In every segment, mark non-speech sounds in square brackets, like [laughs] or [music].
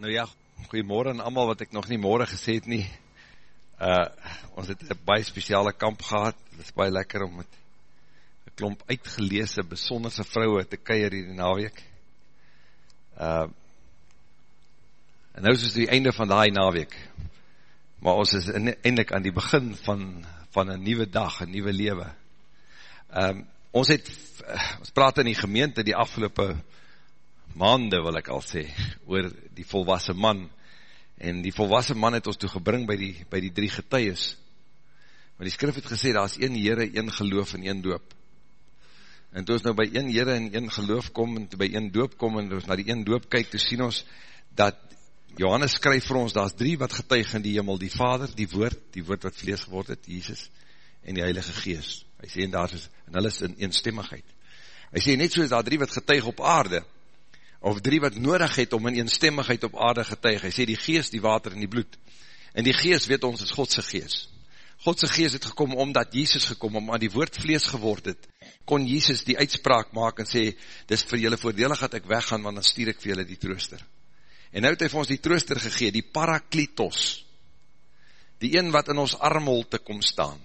Nou ja, goeiemorgen aan allemaal wat ek nog nie morgen gesê het nie. Uh, ons het een baie speciale kamp gehad, het is baie lekker om met een klomp uitgeleese, besonderse vrouwe te keier hier die naweek. Uh, en nou is die einde van die naweek, maar ons is eindelijk aan die begin van, van een nieuwe dag, een nieuwe lewe. Um, ons het, ons praat in die gemeente die afgelopen maande wil ek al sê, oor die volwassen man, en die volwassen man het ons toe gebring by die, by die drie getuies, maar die skrif het gesê, daar is een Heere, een geloof en een doop, en toe ons nou by een Heere en een geloof kom, en toe by een doop kom, en toe ons na die een doop kyk, toe sien ons, dat Johannes skryf vir ons, daar is drie wat getuig in die hemel, die Vader, die Woord, die Woord wat vlees geword het, Jesus, en die Heilige Geest, hy sê, en daar is, en hulle is in eenstemmigheid, hy sê, net so is daar drie wat getuig op aarde, of drie wat nodig het om in eenstemmigheid op aarde getuig. Hy sê die geest, die water en die bloed. En die geest weet ons is Godse geest. Godse geest het gekom omdat Jesus gekom, omdat die woord vlees geword het, kon Jesus die uitspraak maak en sê, dis vir julle voordelig dat ek weggaan, want dan stuur ek vir julle die trooster. En nou het hy vir ons die trooster gegeen, die paraklitos, die een wat in ons armhol te kom staan.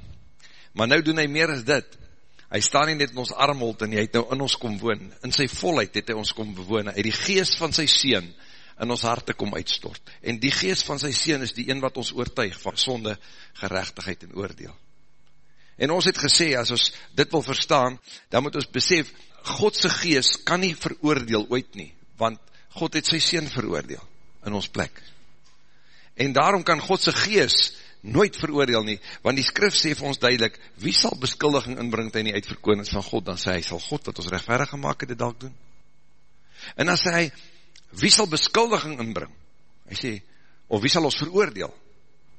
Maar nou doen hy meer as dit, hy staan nie net in ons armhold en hy het nou in ons kom woon, in sy volheid het hy ons kom bewoon, hy die geest van sy sien in ons harte kom uitstort, en die geest van sy sien is die een wat ons oortuig van sonde, gerechtigheid en oordeel. En ons het gesê, as ons dit wil verstaan, dan moet ons besef, Godse geest kan nie veroordeel ooit nie, want God het sy sien veroordeel in ons plek. En daarom kan Godse geest nooit veroordeel nie, want die skrif sê vir ons duidelik, wie sal beskuldiging inbring ten die uitverkonings van God, dan sê hy, sal God wat ons rechtverig gemaakt het, dit dalk doen. En dan sê hy, wie sal beskuldiging inbring? Hy sê, of wie sal ons veroordeel?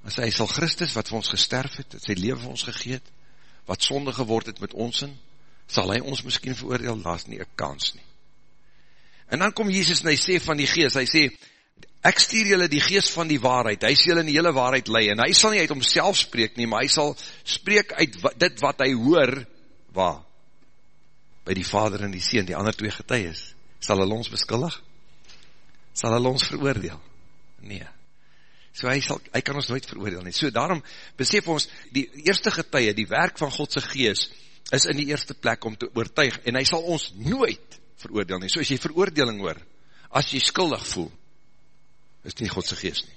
Dan sê hy, sal Christus wat vir ons gesterf het, het sy leven vir ons gegeet, wat sonde geword het met ons in, sal hy ons miskien veroordeel? Daar is nie een kans nie. En dan kom Jesus en hy sê van die geest, hy sê, ek stuur julle die geest van die waarheid, hy sal julle in die hele waarheid lei, en hy sal nie uit homself spreek nie, maar hy sal spreek uit dit wat hy hoor, waar? By die vader en die sien, die ander twee getuies, sal hy ons beskuldig? Sal hy ons veroordeel? Nee. So hy, sal, hy kan ons nooit veroordeel nie. So daarom besef ons, die eerste getuie, die werk van Godse geest, is in die eerste plek om te oortuig, en hy sal ons nooit veroordeel nie. So as jy veroordeling hoor, as jy skuldig voel, is nie Godse geest nie.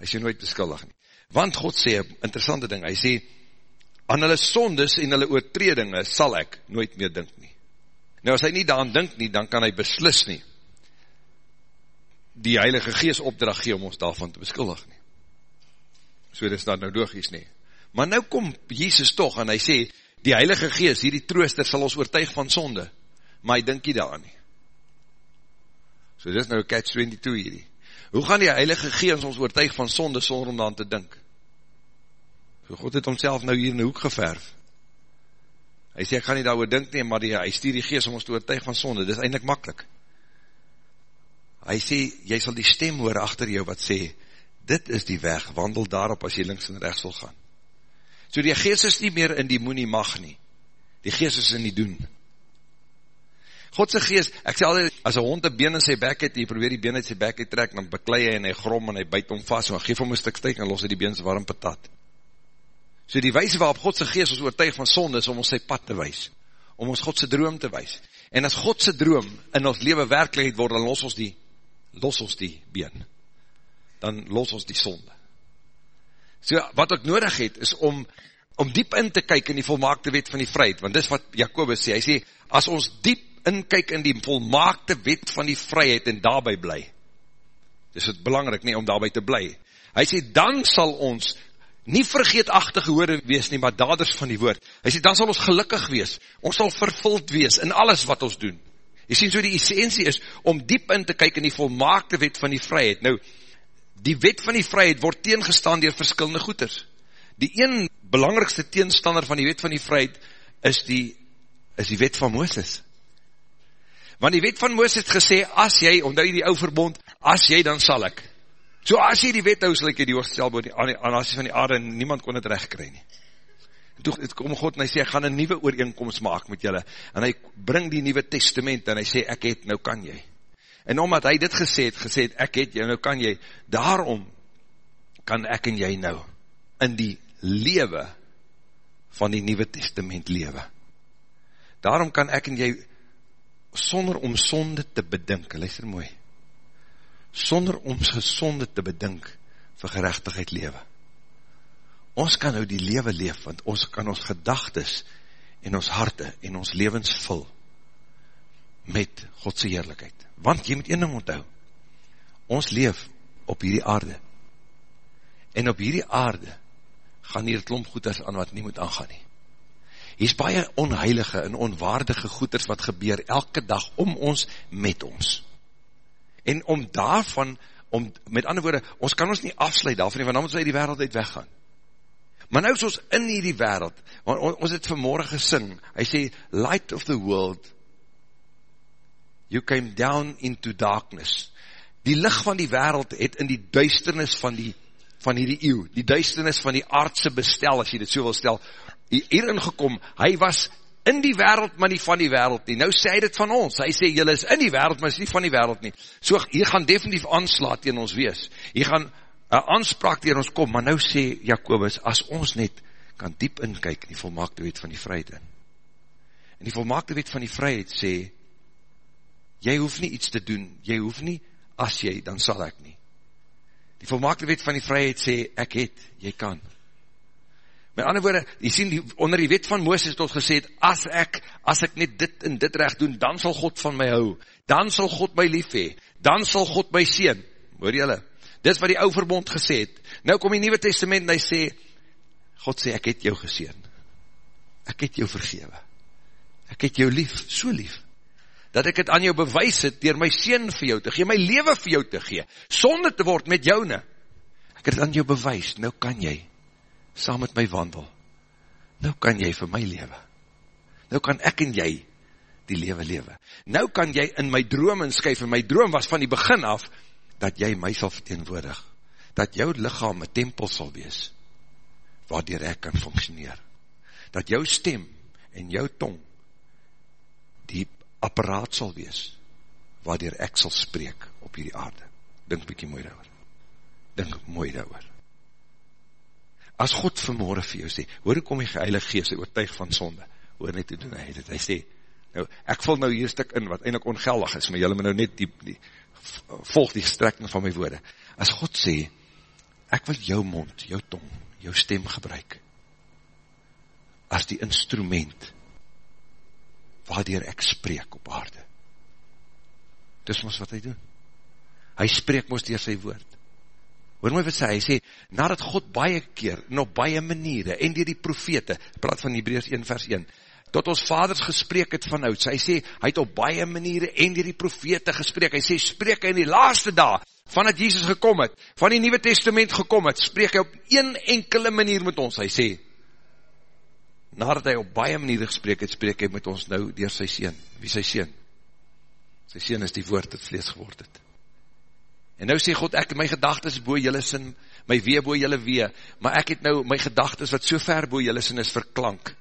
Hy sê nooit beskuldig nie. Want God sê, interessante ding, hy sê, aan hulle sondes en hulle oortredinge sal ek nooit meer dink nie. Nou as hy nie daan dink nie, dan kan hy beslis nie die heilige geest opdracht gee om ons daarvan te beskuldig nie. So dit is dan nou logisch nie. Maar nou kom Jesus toch en hy sê, die heilige geest, hierdie trooster sal ons oortuig van sonde, maar hy dink nie daar nie. So dit is nou catch 22 hierdie. Hoe gaan die heilige geest ons oortuig van sonde sonder om dan te dink? So God het homself nou hier in die hoek geverf. Hy sê, ek gaan nie daar dink nie, maar die, hy stuur die geest om ons te oortuig van sonde. Dit is eindelijk makkelijk. Hy sê, jy sal die stem hoor achter jou wat sê, dit is die weg, wandel daarop as jy links en rechts wil gaan. So die geest is nie meer in die moe nie mag nie. Die geest is in die doen. Godse geest, ek sê altijd, as een hond een been in sy bek het, die probeer die been uit sy bek uit trek, dan beklei hy en hy grom en hy buit om vast, en geef hom een stuk steek en los hy die been sy warm patat. So die wijze waarop Godse geest ons oortuig van sonde, is om ons sy pad te wijs, om ons Godse droom te wijs. En as Godse droom in ons leven werkelijkheid word, dan los ons die, los ons die been. Dan los ons die sonde. So wat ek nodig het, is om, om diep in te kyk in die volmaakte wet van die vryheid, want dis wat Jacobus sê, hy sê, as ons diep inkyk in die volmaakte wet van die vryheid en daarby bly. Dis het belangrijk nie om daarby te bly. Hy sê, dan sal ons nie vergeetachtige hoorde wees nie, maar daders van die woord. Hy sê, dan sal ons gelukkig wees. Ons sal vervuld wees in alles wat ons doen. Jy sê, so die essentie is, om diep in te kyk in die volmaakte wet van die vryheid. Nou, die wet van die vryheid word teengestaan door verskillende goeders. Die een belangrikste teenstander van die wet van die vryheid is die, is die wet van Mooses. Want die wet van Moos het gesê, as jy, omdat jy die ou verbond, as jy, dan sal ek. So as jy die wet hou, sal ek jy die hoogstelsel bood, aan as jy van die aarde, en niemand kon het recht kry nie. En toe kom God en hy sê, ek gaan een nieuwe ooreenkomst maak met julle. En hy bring die nieuwe testament, en hy sê, ek het, nou kan jy. En omdat hy dit gesê het, gesê het, ek het jou, nou kan jy, daarom kan ek en jy nou in die lewe van die Nieuwe Testament lewe. Daarom kan ek en jy sonder om sonde te bedink, luister mooi, sonder om gesonde te bedink vir gerechtigheid lewe. Ons kan nou die lewe leef, want ons kan ons gedagtes en ons harte en ons levens vul met Godse heerlijkheid. Want jy moet een ding onthou, ons leef op hierdie aarde. En op hierdie aarde gaan hier klomp goeders aan wat nie moet aangaan nie. Hier is baie onheilige en onwaardige goeders wat gebeur elke dag om ons, met ons. En om daarvan, om, met ander woorde, ons kan ons nie afsluit daarvan, want dan moet ons uit die wereld uit weggaan. Maar nou is ons in hierdie wereld, want ons het vanmorgen gesing, hy sê, light of the world, you came down into darkness. Die licht van die wereld het in die duisternis van die van hierdie eeuw, die duisternis van die aardse bestel, as jy dit so wil stel, hierin gekom, hy was in die wereld, maar nie van die wereld nie. Nou sê hy dit van ons, hy sê, jylle is in die wereld, maar is nie van die wereld nie. So, hier gaan definitief aanslaat tegen ons wees. Hier gaan een aanspraak tegen ons kom, maar nou sê Jacobus, as ons net kan diep inkyk in die volmaakte wet van die vryheid in. En die volmaakte wet van die vryheid sê, jy hoef nie iets te doen, jy hoef nie, as jy, dan sal ek nie. Die volmaakte wet van die vryheid sê, ek het, jy kan. Met ander woorde, jy sien, die, onder die wet van Mooses het ons gesê, as ek, as ek net dit en dit recht doen, dan sal God van my hou, dan sal God my lief hee, dan sal God my sien, hoor jylle, dit wat die ou verbond gesê het, nou kom die Nieuwe Testament en hy sê, God sê, ek het jou geseen, ek het jou vergewe, ek het jou lief, so lief, dat ek het aan jou bewys het, dier my sien vir jou te gee, my leven vir jou te gee, sonder te word met jou ne. Ek het aan jou bewys, nou kan jy, saam met my wandel, nou kan jy vir my lewe. Nou kan ek en jy die lewe lewe. Nou kan jy in my droom inskyf, en my droom was van die begin af, dat jy my sal verteenwoordig, dat jou lichaam een tempel sal wees, waardoor ek kan functioneer. Dat jou stem en jou tong die apparaat sal wees, waardoor ek sal spreek op hierdie aarde. Dink bykie mooi daar Dink mooi daar As God vanmorgen vir jou sê, hoor kom die geheilige geest, hy oortuig van sonde, hoor net te doen, hy, dit, hy sê, nou, ek vul nou hier stuk in, wat eindelijk ongeldig is, maar jylle moet nou net die, die, volg die strekking van my woorde. As God sê, ek wil jou mond, jou tong, jou stem gebruik, as die instrument, waardoor ek spreek op aarde. Dis ons wat hy doen. Hy spreek ons dier sy woord. Hoor my wat sê, hy sê, nadat God baie keer, en op baie maniere, en dier die profete, praat van Hebreus 1 vers 1, tot ons vaders gespreek het van oud, hy sê, hy het op baie maniere, en dier die profete gespreek, hy sê, spreek hy in die laaste dag, van het Jesus gekom het, van die Nieuwe Testament gekom het, spreek hy op een enkele manier met ons, hy sê, nadat hy op baie manier gesprek het, spreek hy met ons nou dier sy sien. Wie sy sien? Sy sien is die woord het vlees geword het. En nou sê God, ek, my gedagtes boe jylle sin, my wee boe jylle wee, maar ek het nou, my gedagtes wat so ver boe jylle sin is verklank.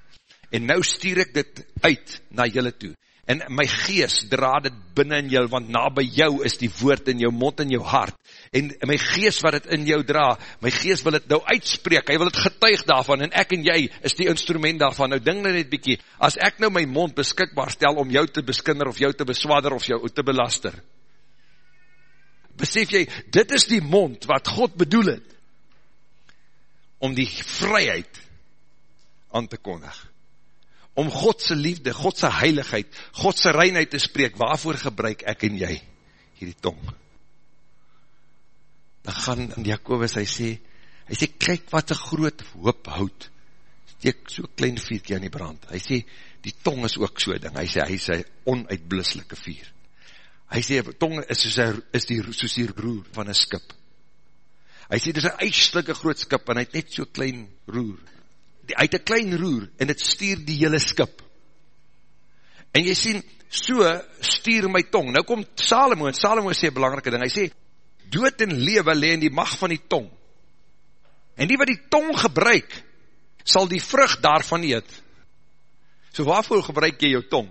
En nou stuur ek dit uit na jylle toe. En my gees dra dit binnen in jou, want na by jou is die woord in jou mond en jou hart, en my gees wat het in jou dra, my gees wil het nou uitspreek, hy wil het getuig daarvan, en ek en jy is die instrument daarvan, nou ding nou net bykie, as ek nou my mond beskikbaar stel om jou te beskinder, of jou te beswader, of jou te belaster, besef jy, dit is die mond wat God bedoel het, om die vryheid aan te kondig, om Godse liefde, Godse heiligheid, Godse reinheid te spreek, waarvoor gebruik ek en jy hierdie tong? Dan gaan in Jacobus, hy sê, hy sê, kyk wat een groot hoop houd, steek so klein vierkie aan die brand, hy sê, die tong is ook so ding, hy sê, hy sê, onuitblisselike vier, hy sê, tong is soos, hy, is die, soos die roer van een skip, hy sê, dit is een uitslike groot skip, en hy het net so klein roer, die, uit een klein roer, en het stuur die hele skip. En jy sien, so stuur my tong. Nou kom Salomo, en Salomo sê belangrike ding, hy sê, dood en lewe le in die macht van die tong. En die wat die tong gebruik, sal die vrug daarvan eet. So waarvoor gebruik jy jou tong?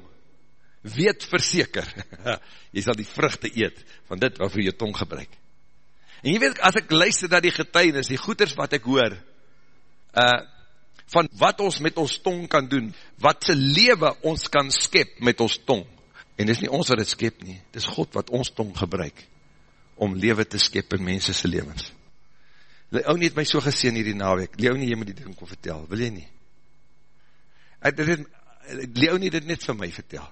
Weet verseker, [laughs] jy sal die vruchte eet, van dit vir jou tong gebruik. En jy weet, as ek luister na die getuinis, die goeders wat ek hoor, uh, van wat ons met ons tong kan doen, wat se lewe ons kan skep met ons tong, en dis nie ons wat het skep nie, dis God wat ons tong gebruik, om lewe te skep in mensense levens. Leonie het my so geseen hierdie naweek, Leonie, jy moet die ding kon vertel, wil jy nie? Leonie het net vir my vertel,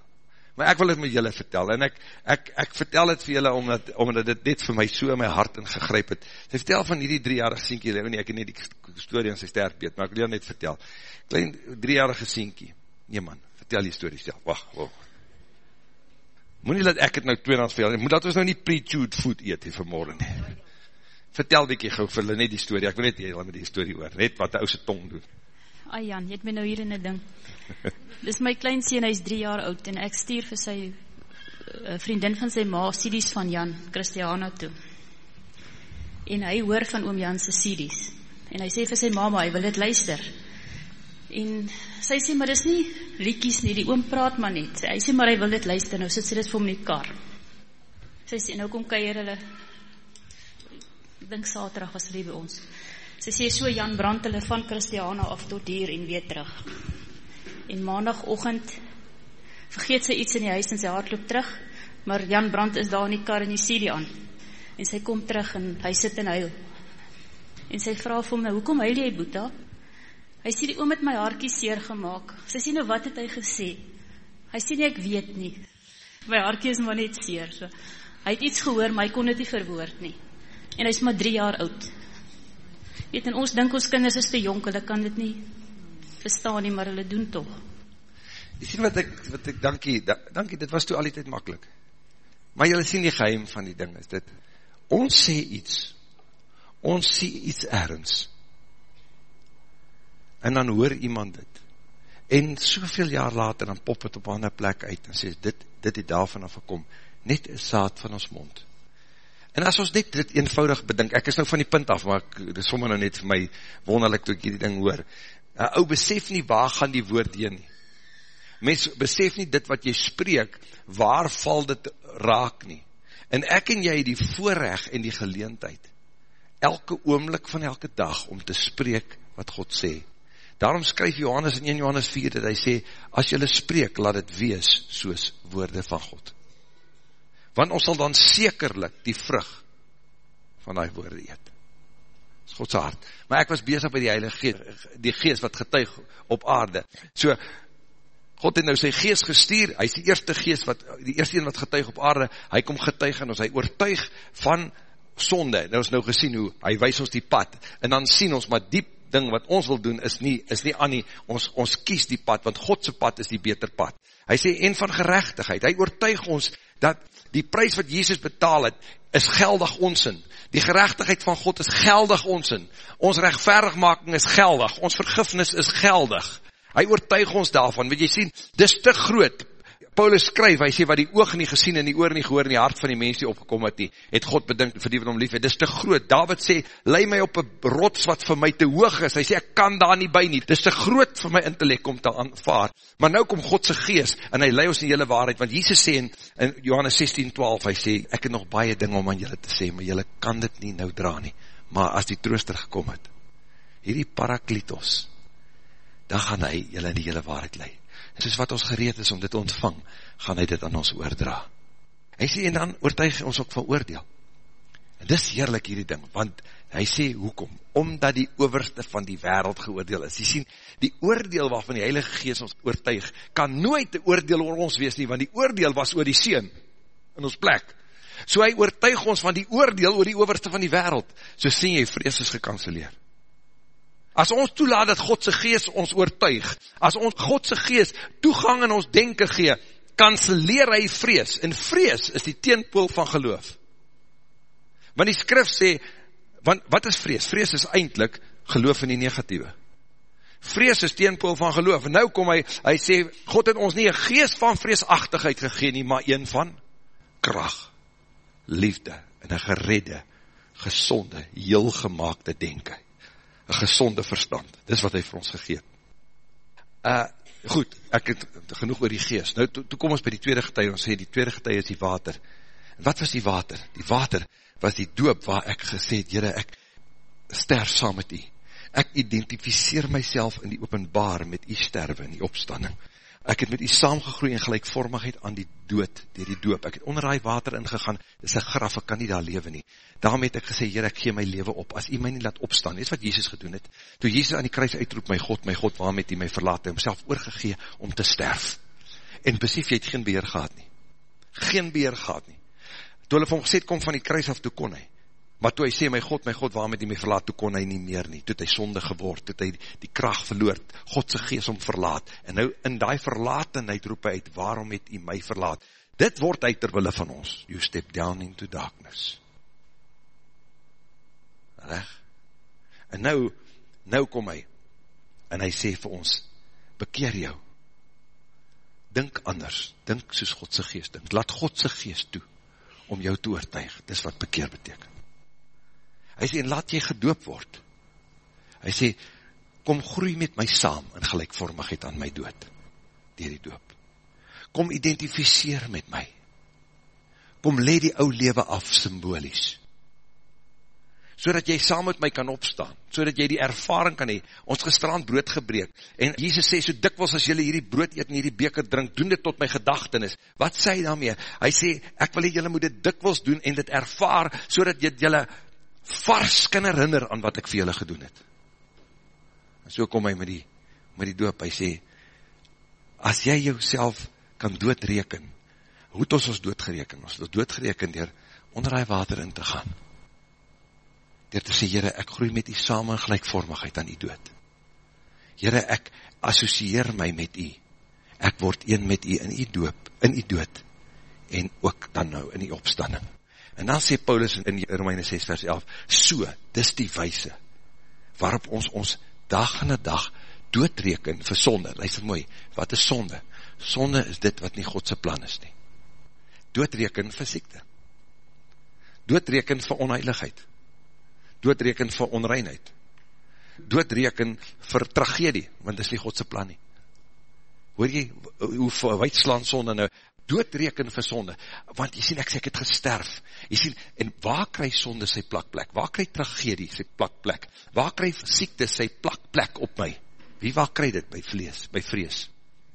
maar ek wil het met julle vertel, en ek, ek, ek vertel het vir julle, omdat, omdat dit net vir my so in my hart ingegryp het, sy vertel van hierdie driejarige sienkie, Leonie, ek het net die story aan sy sterk beet, maar ek wil jou net vertel, klein driejarige sienkie, nee man, vertel die story stel, wacht, wacht, moet nie dat ek het nou tweedehands veel, moet dat ons nou nie pre-chewed food eet hier vanmorgen vertel bykie gauw vir hulle net die story, ek wil net julle met die story oor, net wat die ouse tong doen, Ai Jan, jy het my nou hier in die ding. Dis my kleinseen, hy is drie jaar oud, en ek stuur vir sy uh, vriendin van sy ma, Sidies van Jan, Christiana toe. En hy hoor van oom Jan sy Sidies. En hy sê vir sy mama, hy wil dit luister. En sy sê, maar dis nie liekies nie, die oom praat maar net. Hy sê, maar hy wil dit luister, nou sit sy dit vir hom in die kar. Sy sê, nou kom keier hulle, ek dink saterdag was hulle by ons. Sy sê so Jan brand hulle van Christiana af tot hier en weer terug. En maandagoggend vergeet sy iets in die huis en sy hardloop terug, maar Jan brand is daar in die kar en die aan. En sy kom terug en hy sit en huil. En sy vra vir nou, hoekom huil jy Boeta? Hy sê die oom het my hartjie seer gemaak. Sy sê nou wat het hy gesê? Hy sê nie ek weet nie. My hartjie is maar net seer. So. Hy het iets gehoor, maar hy kon dit nie verwoord nie. En hy is maar 3 jaar oud. Weet, en ons dink ons kinders is te jonk, hulle kan dit nie verstaan nie, maar hulle doen toch. Jy sien wat ek, wat ek, dankie, da, dankie, dit was toe al die tijd makkelijk. Maar jylle sien die geheim van die ding, is dit, ons sê iets, ons sê iets ergens, en dan hoor iemand dit, en soveel jaar later, dan pop het op ander plek uit, en sê, dit, dit het daarvan afgekom, net een saad van ons mond, En as ons net dit eenvoudig bedink, ek is nou van die punt af, maar dit is sommer nou net vir my wonderlik toe ek hierdie ding hoor. Een ou besef nie waar gaan die woord heen nie. Mens besef nie dit wat jy spreek, waar val dit raak nie. En ek en jy die voorrecht en die geleentheid, elke oomlik van elke dag, om te spreek wat God sê. Daarom skryf Johannes in 1 Johannes 4, dat hy sê, as jylle spreek, laat het wees soos woorde van God want ons sal dan sekerlik die vrug van die woorde eet. Dat is Godse hart. Maar ek was bezig by die heilige geest, die geest wat getuig op aarde. So, God het nou sy geest gestuur, hy is die eerste geest, wat, die eerste een wat getuig op aarde, hy kom getuig en ons, hy oortuig van sonde, nou ons nou gesien hoe, hy wees ons die pad, en dan sien ons, maar diep ding wat ons wil doen, is nie, is nie aan nie, ons, ons kies die pad, want Godse pad is die beter pad. Hy sê, en van gerechtigheid, hy oortuig ons, dat die prijs wat Jezus betaal het, is geldig onsin. Die gerechtigheid van God is geldig onsin. Ons rechtverigmaking is geldig. Ons vergifnis is geldig. Hy oortuig ons daarvan. Weet jy sien, dis te groot. Paulus skryf, hy sê, wat die oog nie gesien en die oor nie gehoor en die hart van die mens die opgekom het nie, het God bedink vir die wat om lief het. Dis te groot. David sê, lei my op een rots wat vir my te hoog is. Hy sê, ek kan daar nie by nie. Dis te groot vir my intellect om te aanvaar. Maar nou kom Godse geest en hy lei ons in jylle waarheid, want Jesus sê in, in Johannes 16, 12, hy sê, ek het nog baie ding om aan jylle te sê, maar jylle kan dit nie nou dra nie. Maar as die trooster gekom het, hierdie paraklitos, dan gaan hy jylle in die jylle waarheid leid en soos wat ons gereed is om dit ontvang, gaan hy dit aan ons oordra. Hy sê, en dan oortuig ons ook van oordeel. En dis heerlik hierdie ding, want hy sê, hoekom? Omdat die overste van die wereld geoordeel is. Jy sien, die oordeel waarvan die Heilige Geest ons oortuig, kan nooit die oordeel oor ons wees nie, want die oordeel was oor die Seen, in ons plek. So hy oortuig ons van die oordeel oor die overste van die wereld. So sê jy, vrees is gekanceleer. As ons toelaat dat Godse geest ons oortuig, as ons Godse geest toegang in ons denken gee, kanseleer hy vrees, en vrees is die teenpool van geloof. Want die skrif sê, want wat is vrees? Vrees is eindelijk geloof in die negatieve. Vrees is teenpool van geloof, en nou kom hy, hy sê, God het ons nie een geest van vreesachtigheid gegeen nie, maar een van kracht, liefde, en een geredde, gezonde, heel gemaakte denken een gezonde verstand. Dis wat hy vir ons gegeet. Uh, goed, ek het genoeg oor die geest. Nou, toe, toe kom ons by die tweede getuie, ons sê, die tweede getuie is die water. En wat was die water? Die water was die doop waar ek gesê het, Heere, ek sterf saam met u. Ek identificeer myself in die openbaar met u sterwe in die opstanding. Ek het met u saamgegroei in gelijkvormigheid aan die dood, dier die doop. Ek het onder die water ingegaan, dit is een graf, ek kan nie daar leven nie. Daarom het ek gesê, Heer, ek gee my leven op, as u my nie laat opstaan. Dit is wat Jezus gedoen het. Toe Jezus aan die kruis uitroep, my God, my God, waarom het u my verlaat, hy homself oorgegee om te sterf. En besef, jy het geen beheer gehad nie. Geen beheer gehad nie. Toe hulle hom gesê, kom van die kruis af, toe kon hy. Maar toe hy sê, my God, my God, waarom het hy my verlaat, toe kon hy nie meer nie, toe het hy sonde geword, toe het hy die kracht verloord, Godse geest om verlaat, en nou in die verlatenheid roep hy uit, waarom het hy my verlaat? Dit word uit terwille van ons, you step down into darkness. Reg? En nou, nou kom hy, en hy sê vir ons, bekeer jou, dink anders, dink soos Godse geest, dink, laat Godse geest toe, om jou te oortuig, dis wat bekeer beteken. Hy sê, en laat jy gedoop word. Hy sê, kom groei met my saam in gelijkvormigheid aan my dood, dier die doop. Kom identificeer met my. Kom le die ou lewe af symbolies. So dat jy saam met my kan opstaan. So dat jy die ervaring kan hee. Ons gestrand brood gebreek. En Jesus sê, so dikwels as jylle hierdie brood eet en hierdie beker drink, doen dit tot my gedachtenis. Wat sê hy daarmee? Hy sê, ek wil jylle moet dit dikwels doen en dit ervaar, so dat jy jylle vars kan herinner aan wat ek vir julle gedoen het. En so kom hy met die, met die doop, hy sê, as jy jouself kan doodreken, hoe het ons ons doodgereken? Ons het doodgereken dier onder die water in te gaan. Dier te sê, Heere, ek groei met die samen gelijkvormigheid aan die dood. Heere, ek associeer my met u. Ek word een met u in die doop, in die dood, en ook dan nou in die opstanding. En dan sê Paulus in Romeine 6 vers 11, so, dis die wijse, waarop ons ons dag en dag doodreken vir sonde. Luister mooi, wat is sonde? Sonde is dit wat nie Godse plan is nie. Doodreken vir siekte. Doodreken vir onheiligheid. Doodreken vir onreinheid. Doodreken vir tragedie, want dis nie Godse plan nie. Hoor jy, hoe weitslaan sonde nou, doodreken vir sonde, want jy sien, ek sê, ek het gesterf, jy sien, en waar kry sonde sy plakplek, waar kry tragedie sy plakplek, waar kry siekte sy plakplek op my, wie waar kry dit, by vlees, by vrees,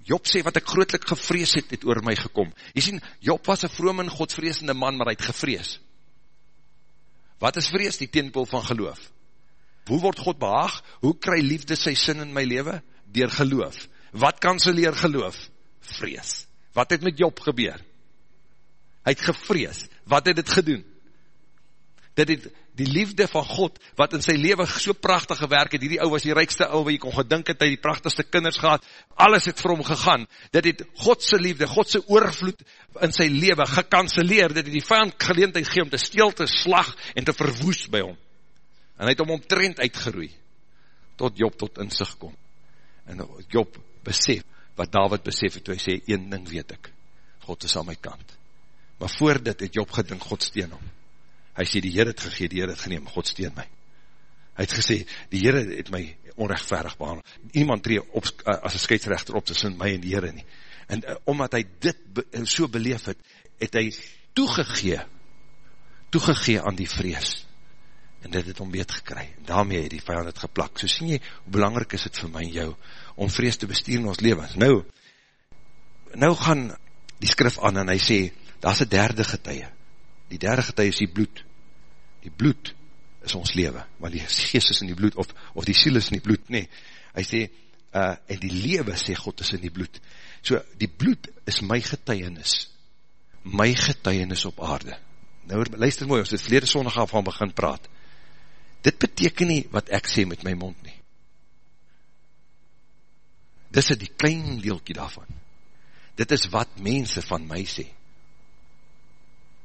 Job sê, wat ek grootlik gevrees het, het oor my gekom, jy sien, Job was een vroom en godvreesende man, maar hy het gevrees, wat is vrees, die teenpool van geloof, hoe word God behaag, hoe kry liefde sy sin in my leven, dier geloof, wat kan sy leer geloof, vrees, Wat het met Job gebeur? Hy het gevrees. Wat het het gedoen? Dit het die liefde van God, wat in sy leven so prachtig gewerk het, die ou was die rijkste ou, wat jy kon gedink het, hy die prachtigste kinders gehad, alles het vir hom gegaan, dit het Godse liefde, Godse oorvloed in sy leven gekanceleer, dit het die vijand geleentheid gee om te steel, te slag en te verwoes by hom. En hy het hom omtrend uitgeroei, tot Job tot inzicht kom. En Job besef, wat David besef het, toe hy sê, een ding weet ek, God is aan my kant. Maar voor dit het Job gedink, God steen om. Hy sê, die Heer het gegeen, die Heer het geneem, God steen my. Hy het gesê, die Heer het my onrechtverig behandel. Iemand tree op, eh, as een scheidsrechter op tussen my en die Heer nie. En uh, omdat hy dit be, so beleef het, het hy toegegee, toegegee aan die vrees. En dit het om weet gekry. En daarmee het die vijand het geplak. So sien jy, hoe belangrijk is het vir my en jou, om vrees te bestuur in ons leven. Nou, nou gaan die skrif aan en hy sê, daar is een derde getuie. Die derde getuie is die bloed. Die bloed is ons leven, want die geest is in die bloed, of, of die siel is in die bloed, nee. Hy sê, uh, en die leven, sê God, is in die bloed. So, die bloed is my getuienis. My getuienis op aarde. Nou, luister mooi, ons het verlede sondag af van begin praat. Dit beteken nie wat ek sê met my mond nie. Dis is die klein deelkie daarvan. Dit is wat mense van my sê.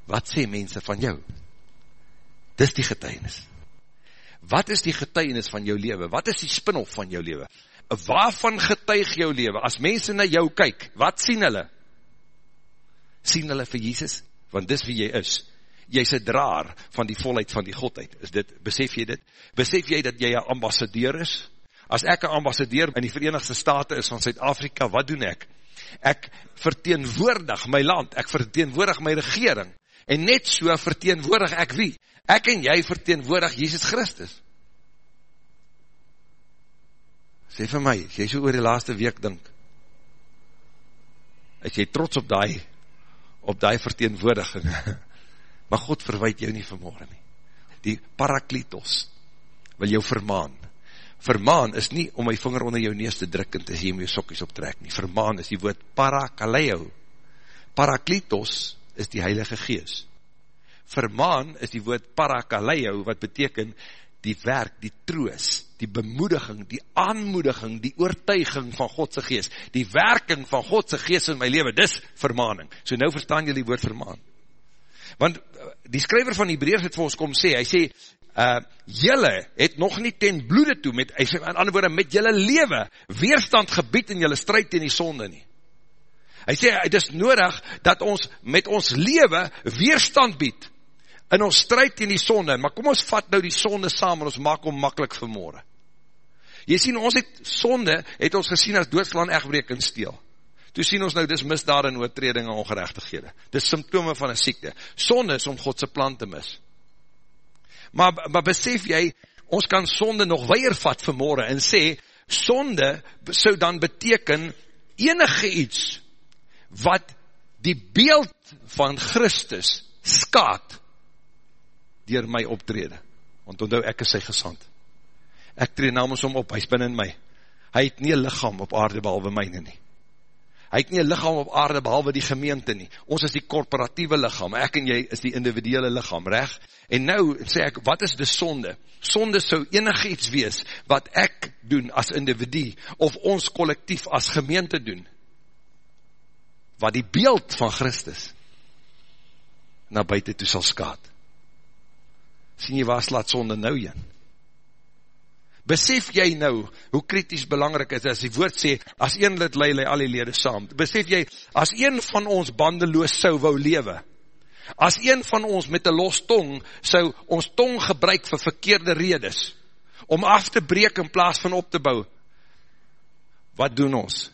Wat sê mense van jou? Dis die getuienis. Wat is die getuienis van jou leven? Wat is die spin-off van jou leven? Waarvan getuig jou leven? As mense na jou kyk, wat sien hulle? Sien hulle vir Jesus? Want dis wie jy is. Jy is een draar van die volheid van die Godheid. Is dit, besef jy dit? Besef jy dat jy een ambassadeur is? As ek een ambassadeur in die Verenigde Staten is van Zuid-Afrika, wat doen ek? Ek verteenwoordig my land, ek verteenwoordig my regering, en net so verteenwoordig ek wie? Ek en jy verteenwoordig Jesus Christus. Sê vir my, as jy so oor die laaste week dink, is jy trots op die, op die verteenwoordiging, [laughs] maar God verwijt jou nie vanmorgen nie. Die parakletos wil jou vermaan. Vermaan is nie om my vinger onder jou neus te druk en te sê om jou sokkies optrek nie. Vermaan is die woord parakaleo. Parakletos is die heilige gees. Vermaan is die woord parakaleo wat beteken die werk, die troos, die bemoediging, die aanmoediging, die oortuiging van Godse geest, die werking van Godse geest in my leven, dis vermaning. So nou verstaan jy die woord vermaan. Want eh, die skryver van Hebreus het vir ons kom sê, hy sê, uh, jylle het nog nie ten bloede toe, met, hy sê, in ander woorde, met jylle lewe, weerstand gebied in jylle strijd ten die sonde nie. Hy sê, het is nodig, dat ons met ons lewe weerstand bied, in ons strijd in die sonde, maar kom ons vat nou die sonde saam, en ons maak om makkelijk vermoorde. Jy sien, ons het sonde, het ons gesien as doodslaan, echtbreek en steel. Toe sien ons nou, dis misdaad en oortreding en ongerechtighede. Dis symptome van een siekte. Sonde is om Godse plan te mis. Maar, maar besef jy, ons kan sonde nog weiervat vanmorgen en sê, sonde sou dan beteken enige iets wat die beeld van Christus skaad dier my optrede. Want onthou, ek is sy gesand. Ek tree namens om op, hy is binnen my. Hy het nie lichaam op aarde behalwe myne nie. Hy het nie een lichaam op aarde behalwe die gemeente nie. Ons is die korporatieve lichaam, ek en jy is die individuele lichaam, reg? En nou sê ek, wat is die sonde? Sonde sou enig iets wees, wat ek doen as individu, of ons collectief as gemeente doen, wat die beeld van Christus na buiten toe sal skaad sien jy waar slaat sonde nou jyn? Besef jy nou, hoe kritisch belangrijk is, as die woord sê, as een lid lei, lei al die lede saam. Besef jy, as een van ons bandeloos sou wou lewe, as een van ons met een los tong, sou ons tong gebruik vir verkeerde redes, om af te breek in plaas van op te bou, wat doen ons?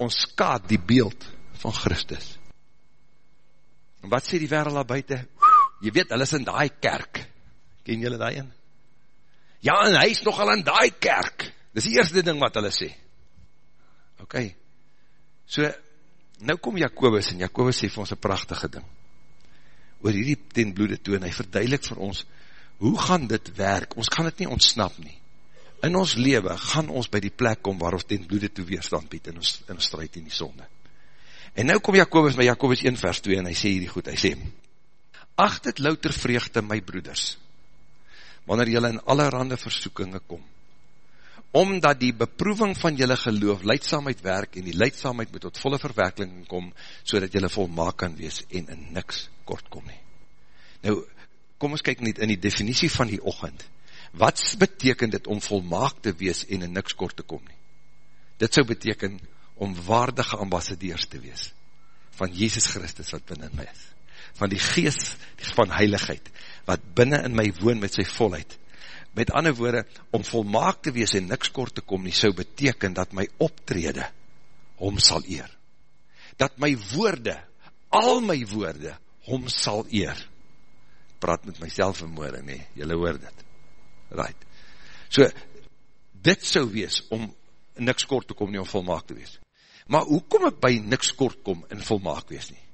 Ons skaad die beeld van Christus. En wat sê die wereld daar buiten? jy weet, hulle is in die kerk, ken julle die in? Ja, en hy is nogal in die kerk, dis die eerste ding wat hulle sê. Ok, so, nou kom Jacobus, en Jacobus sê vir ons een prachtige ding, oor hierdie ten bloede toe, en hy verduidelik vir ons, hoe gaan dit werk, ons kan dit nie ontsnap nie, in ons leven gaan ons by die plek kom, waar ons ten bloede toe weerstand bied, in ons, in ons strijd in die sonde. En nou kom Jacobus by Jacobus 1 vers 2, en hy sê hierdie goed, hy sê, acht het louter vreugde my broeders, wanneer jylle in allerhande versoekinge kom, omdat die beproeving van jylle geloof leidsamheid werk en die leidsamheid moet tot volle verwerking kom, so dat jylle volmaak kan wees en in niks kort kom nie. Nou, kom ons kyk niet in die definitie van die ochend, wat beteken dit om volmaak te wees en in niks kort te kom nie? Dit sou beteken om waardige ambassadeurs te wees, van Jesus Christus wat binnen my is van die geest van heiligheid, wat binnen in my woon met sy volheid. Met ander woorde, om volmaak te wees en niks kort te kom nie, sou beteken dat my optrede hom sal eer. Dat my woorde, al my woorde, hom sal eer. Praat met myself in moorde, nee, jylle hoor dit. Right. So, dit sou wees om niks kort te kom nie, om volmaak te wees. Maar hoe kom ek by niks kort kom en volmaak wees nie?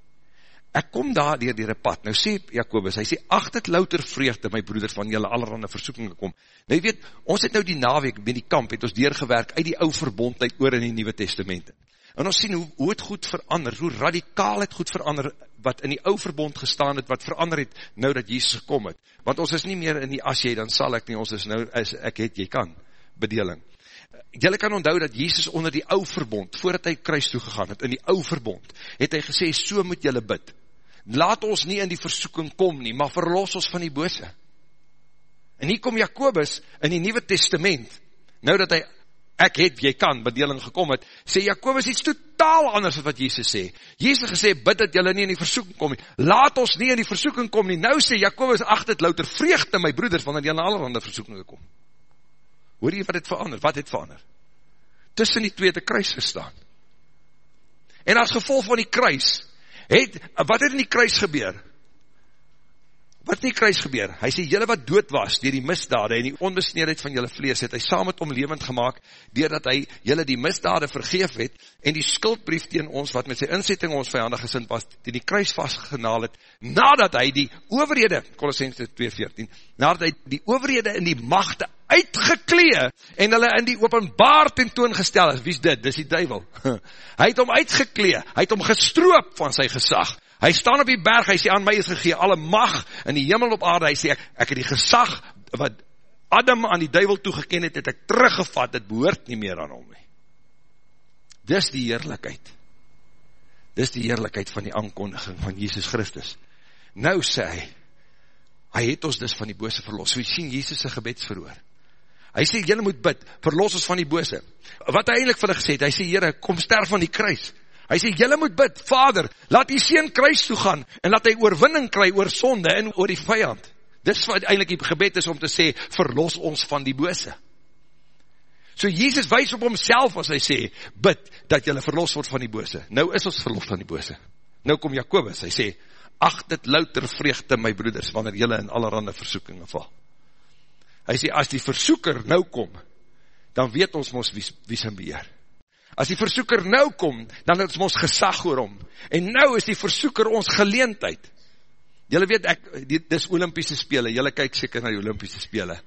Ek kom daar dier dier pad, nou sê Jacobus, hy sê, acht het louter vreugde, my broeders, van jylle allerhande versoekingen kom. Nou jy weet, ons het nou die naweek, met die kamp, het ons deurgewerk, uit die ou verbondheid oor in die Nieuwe Testamente. En ons sien hoe, hoe het goed verander, hoe radicaal het goed verander, wat in die ou verbond gestaan het, wat verander het, nou dat Jezus gekom het. Want ons is nie meer in die as jy, dan sal ek nie, ons is nou, as ek het, jy kan, bedeling. Julle kan onthou dat Jezus onder die ou verbond, voordat hy kruis toegegaan het, in die ou verbond, het hy gesê, so moet julle bid, laat ons nie in die versoeking kom nie, maar verlos ons van die bose. En hier kom Jacobus in die Nieuwe Testament, nou dat hy, ek het, jy kan, bedeling gekom het, sê Jacobus iets totaal anders wat Jezus sê. Jezus gesê, bid dat jylle nie in die versoeking kom nie, laat ons nie in die versoeking kom nie, nou sê Jacobus, ach dit louter vreugde my broeders, wanneer jylle allerhande versoeking kom. Hoor jy wat het verander? Wat het verander? Tussen die twee het die kruis gestaan. En as gevolg van die kruis, het, wat het in die kruis gebeur? Wat die kruis gebeur? Hy sê, jylle wat dood was, dier die misdade en die onbesneedheid van jylle vlees, het hy saam met om levend gemaakt, doordat hy jylle die misdade vergeef het, en die skuldbrief tegen ons, wat met sy inzetting ons vijandig gesind was, die die kruis vastgenaal het, nadat hy die overhede, Colossense 2.14, nadat hy die overhede in die machte uitgeklee, en hulle in die openbaar tentoongestel is, wie is dit? Dis die duivel. [laughs] Hy het om uitgeklee, hy het om gestroop van sy gesag, Hy staan op die berg, hy sê, aan my is gegeen alle mag in die hemel op aarde, hy sê, ek, ek het die gesag, wat Adam aan die duivel toegeken het, het ek teruggevat, het behoort nie meer aan hom nie. Dis die heerlijkheid. Dis die heerlijkheid van die aankondiging van Jesus Christus. Nou sê hy, hy het ons dus van die bose verlos. We sien Jesus' gebedsverhoor. Hy sê, jylle moet bid, verlos ons van die bose. Wat hy eindelijk vir hy gesê het, hy sê, jyre, kom sterf van die kruis. Hy sê, jylle moet bid, vader, laat die sien kruis toe gaan, en laat hy oorwinning kry oor sonde en oor die vijand. Dis wat eindelijk die gebed is om te sê, verlos ons van die bose. So Jezus wees op homself as hy sê, bid, dat jylle verlos word van die bose. Nou is ons verlos van die bose. Nou kom Jacobus, hy sê, acht dit louter vreugde, my broeders, wanneer jylle in allerhande versoekingen val. Hy sê, as die versoeker nou kom, dan weet ons ons wie, wie sy beheer. As die versoeker nou kom, dan het ons gesag oor hom. En nou is die versoeker ons geleentheid. Julle weet, ek, dit is Olympische spele, julle kyk seker na die Olympische spele.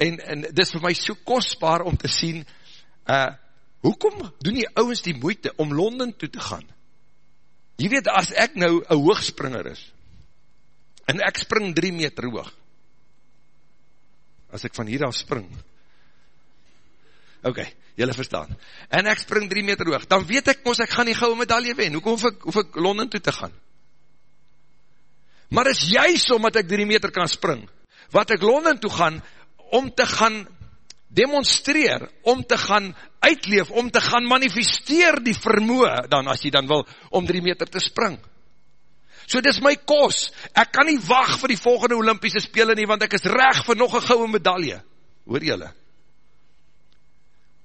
En, en dit is vir my so kostbaar om te sien, uh, hoekom doen die ouwens die moeite om Londen toe te gaan? Jy weet, as ek nou een hoogspringer is, en ek spring drie meter hoog, as ek van hier af spring, oké, jylle verstaan, en ek spring drie meter hoog, dan weet ek ons, ek gaan die gouwe medaille wen, hoekom hoef ek, hoef ek Londen toe te gaan? Maar is juist omdat ek drie meter kan spring, wat ek Londen toe gaan, om te gaan demonstreer, om te gaan uitleef, om te gaan manifesteer die vermoe, dan as jy dan wil, om drie meter te spring. So dis my kos, ek kan nie wacht vir die volgende Olympische spelen nie, want ek is recht vir nog een gouwe medaille. Hoor jylle?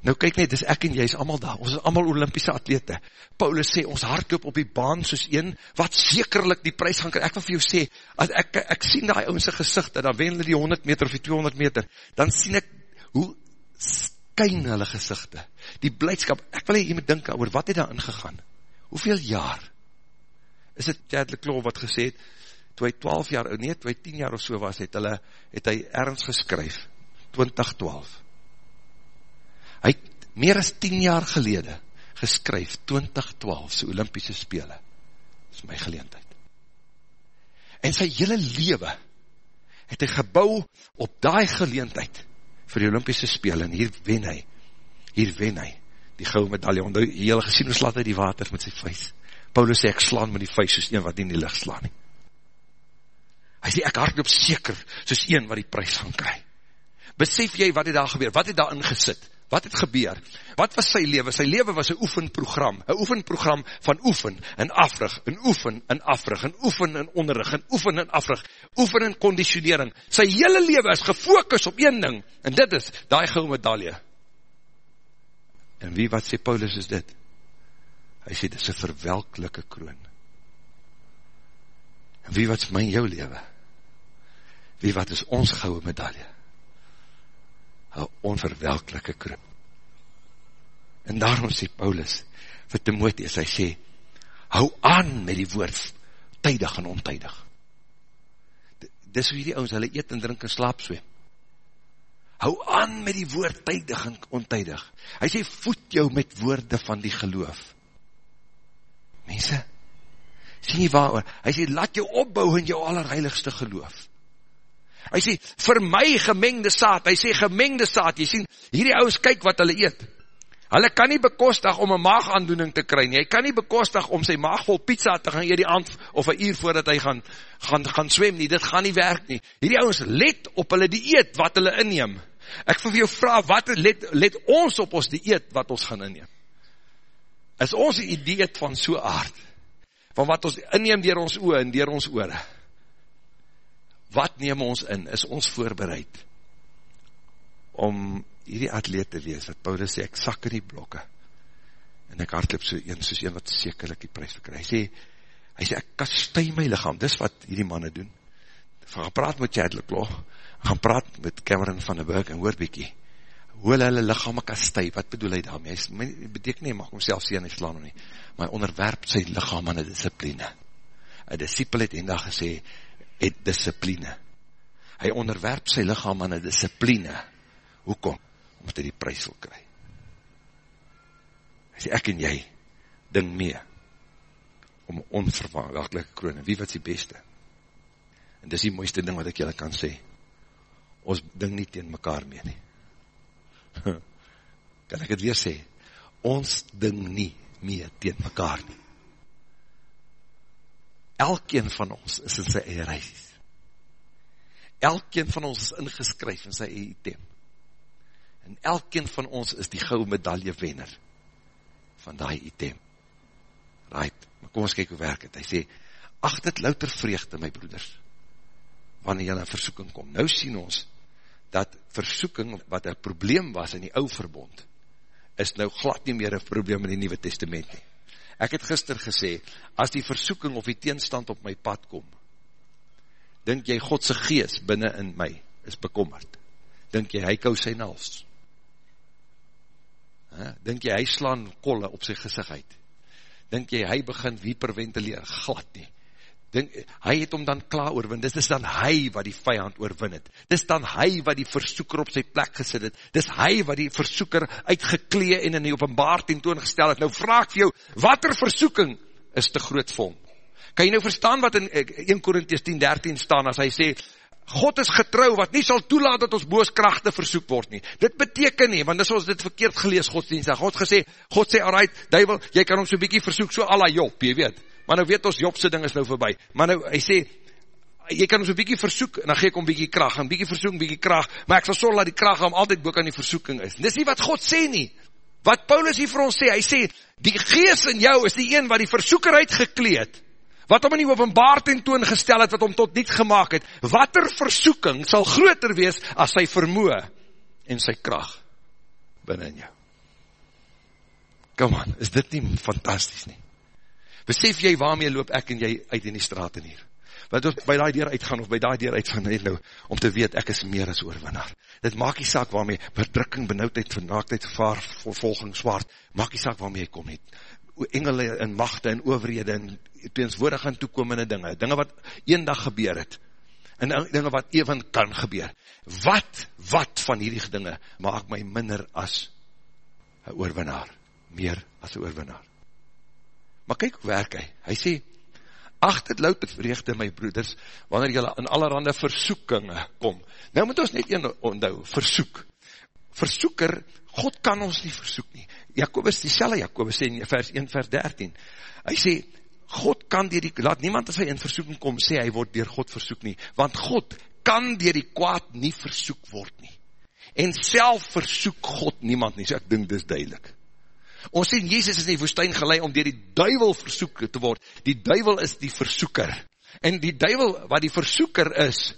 Nou kyk net, dis ek en jy is allemaal daar, ons is allemaal Olympische atlete. Paulus sê, ons hardloop op die baan soos een, wat zekerlik die prijs gaan kry. Ek wil vir jou sê, as ek, ek, ek sien die ounse gezichte, dan wen hulle die 100 meter of die 200 meter, dan sien ek, hoe skyn hulle gezichte. Die blijdskap, ek wil jy moet dink oor wat het daar ingegaan. Hoeveel jaar? Is het Chad Leclerc wat gesê het, toe hy 12 jaar, nee, toe hy 10 jaar of so was, het, hulle, het hy ergens geskryf, 2012 hy het meer as 10 jaar gelede geskryf, 2012, sy Olympische Spele, is my geleentheid. En sy hele lewe het hy gebouw op daai geleentheid vir die Olympische Spele, en hier wen hy, hier wen hy, die gouwe medaille, want hy hele gesien, hoe slaat hy die water met sy vuist. Paulus sê, ek slaan met die vuist, soos een wat in die licht slaan. Hy sê, ek hardloop seker, soos een wat die prijs gaan kry. Besef jy wat het daar gebeur, wat het daar ingesit? Wat het gebeur? Wat was sy leven? Sy leven was een oefenprogram. Een oefenprogram van oefen en afrig, en oefen en afrig, en oefen en onderrig, en oefen en afrig, oefen en conditionering. Sy hele leven is gefocus op een ding, en dit is die gouwe medaille. En wie wat sê Paulus is dit? Hy sê dit is een verwelkelike kroon. En wie wat is my jou leven? Wie wat is ons gouwe medaille? Een onverwelkelike kroon. En daarom sê Paulus vir Timotheus, hy sê, hou aan met die woord, tydig en ontydig. Dis hoe die ouds, hulle eet en drink en slaap zweem. Hou aan met die woord tydig en ontydig. Hy sê, voed jou met woorde van die geloof. Mense, sê nie waar, hy sê, laat jou opbouw in jou allerheiligste geloof. Hy sê, vir my gemengde saad, hy sê gemengde saad, jy sien, hierdie ouwens kyk wat hulle eet. Hulle kan nie bekostig om een maagaandoening te kry nie, hy kan nie bekostig om sy maag vol pizza te gaan eet die aand, of een uur voordat hy gaan, gaan, gaan swem nie, dit gaan nie werk nie. Hierdie ouwens let op hulle dieet wat hulle inneem. Ek vir jou vraag, wat let, let ons op ons dieet wat ons gaan inneem? Is ons die dieet van so aard, van wat ons inneem dier ons oor en dier ons oore? Wat neem ons in? Is ons voorbereid om hierdie atleet te wees, wat Paulus sê, ek sak in die blokke, en ek hardloop so een, soos een wat sekerlik die prijs verkry. Hy sê, hy sê, ek kastui my lichaam, dis wat hierdie manne doen, gaan praat met Chadwick Law, gaan praat met Cameron van der Burg, en hoor bykie, hoe hulle hulle lichaam kastui, wat bedoel hy daarmee, hy beteken nie, mag homself sê, en hy slaan hom nie, maar onderwerp sy lichaam aan die discipline, een disciple het en dag gesê, het discipline, hy onderwerp sy lichaam aan die discipline, hoekom? Omdat hy die prijs wil kry. Hy sê, ek en jy, ding mee, om onverwaardelike kroon, wie wat is die beste? En dis die mooiste ding wat ek julle kan sê, ons ding nie teen mekaar mee nie. [laughs] kan ek het weer sê, ons ding nie mee teen mekaar nie. Elkeen van ons is in sy eie reis. Elkeen van ons is ingeskryf in sy eie item. En elkeen van ons is die gouwe medaille wenner van die item. Right, maar kom ons kyk hoe werk het. Hy sê, ach dit louter vreugde my broeders, wanneer jy na versoeking kom. Nou sien ons, dat versoeking, wat een probleem was in die ou verbond, is nou glad nie meer een probleem in die Nieuwe Testament nie. Ek het gister gesê, as die versoeking of die teenstand op my pad kom, dink jy Godse gees binnen in my is bekommerd? Dink jy hy kou sy nals? Dink jy hy slaan kolle op sy gezicht Dink jy hy begin wieperventileer? Glad nie. Dink, hy het om dan klaar oorwin, dit is dan hy wat die vijand oorwin het, dit is dan hy wat die versoeker op sy plek gesit het, dit is hy wat die versoeker uitgeklee en in die openbaar tentoon gestel het, nou vraag vir jou, wat er versoeking is te groot vir hom? Kan jy nou verstaan wat in 1 Korinties 10, 13 staan, as hy sê, God is getrouw, wat nie sal toelaat dat ons booskrachte versoek word nie. Dit beteken nie, want dis ons dit verkeerd gelees, godsdienst. God gesê, God sê, alright, duivel, jy kan ons so bykie versoek, so ala Job, jy weet maar nou weet ons, Jobse ding is nou voorbij, maar nou, hy sê, jy kan ons een bykie versoek, en dan gee ek om bykie kracht, en bykie versoek, bykie kracht, maar ek sal sorg dat die kracht om altyd boek aan die versoeking is. Dis nie wat God sê nie. Wat Paulus hier vir ons sê, hy sê, die gees in jou is die een wat die versoeker uitgekleed, wat om in die openbaar tentoon gestel het, wat om tot niet gemaakt het, wat er versoeking sal groter wees as sy vermoe en sy kracht binnen jou. Come on, is dit nie fantastisch nie? Besef jy waarmee loop ek en jy uit in die straat en hier? Wat ons by die deur uitgaan of by die deur uitgaan net nou, om te weet ek is meer as oorwinnaar. Dit maak die saak waarmee verdrukking, benauwdheid, vernaaktheid, vaar, vervolging, zwaard, maak die saak waarmee jy kom het. Engele en machte en overhede en teenswoordig en toekomende dinge, dinge wat een dag gebeur het, en dinge wat even kan gebeur. Wat, wat van hierdie dinge maak my minder as een oorwinnaar, meer as een oorwinnaar? Maar kyk hoe werk hy. Hy sê, acht het louter vreugde my broeders, wanneer jylle in allerhande versoekinge kom. Nou moet ons net een onthou, versoek. Versoeker, God kan ons nie versoek nie. Jacobus, die selle Jacobus sê in vers 1 vers 13, hy sê, God kan dier die, laat niemand as hy in versoeking kom, sê hy word dier God versoek nie, want God kan dier die kwaad nie versoek word nie. En self versoek God niemand nie, so ek dink dis duidelik. Ons sien, Jezus is in die woestijn gelei om dier die duivel versoek te word. Die duivel is die versoeker. En die duivel wat die versoeker is,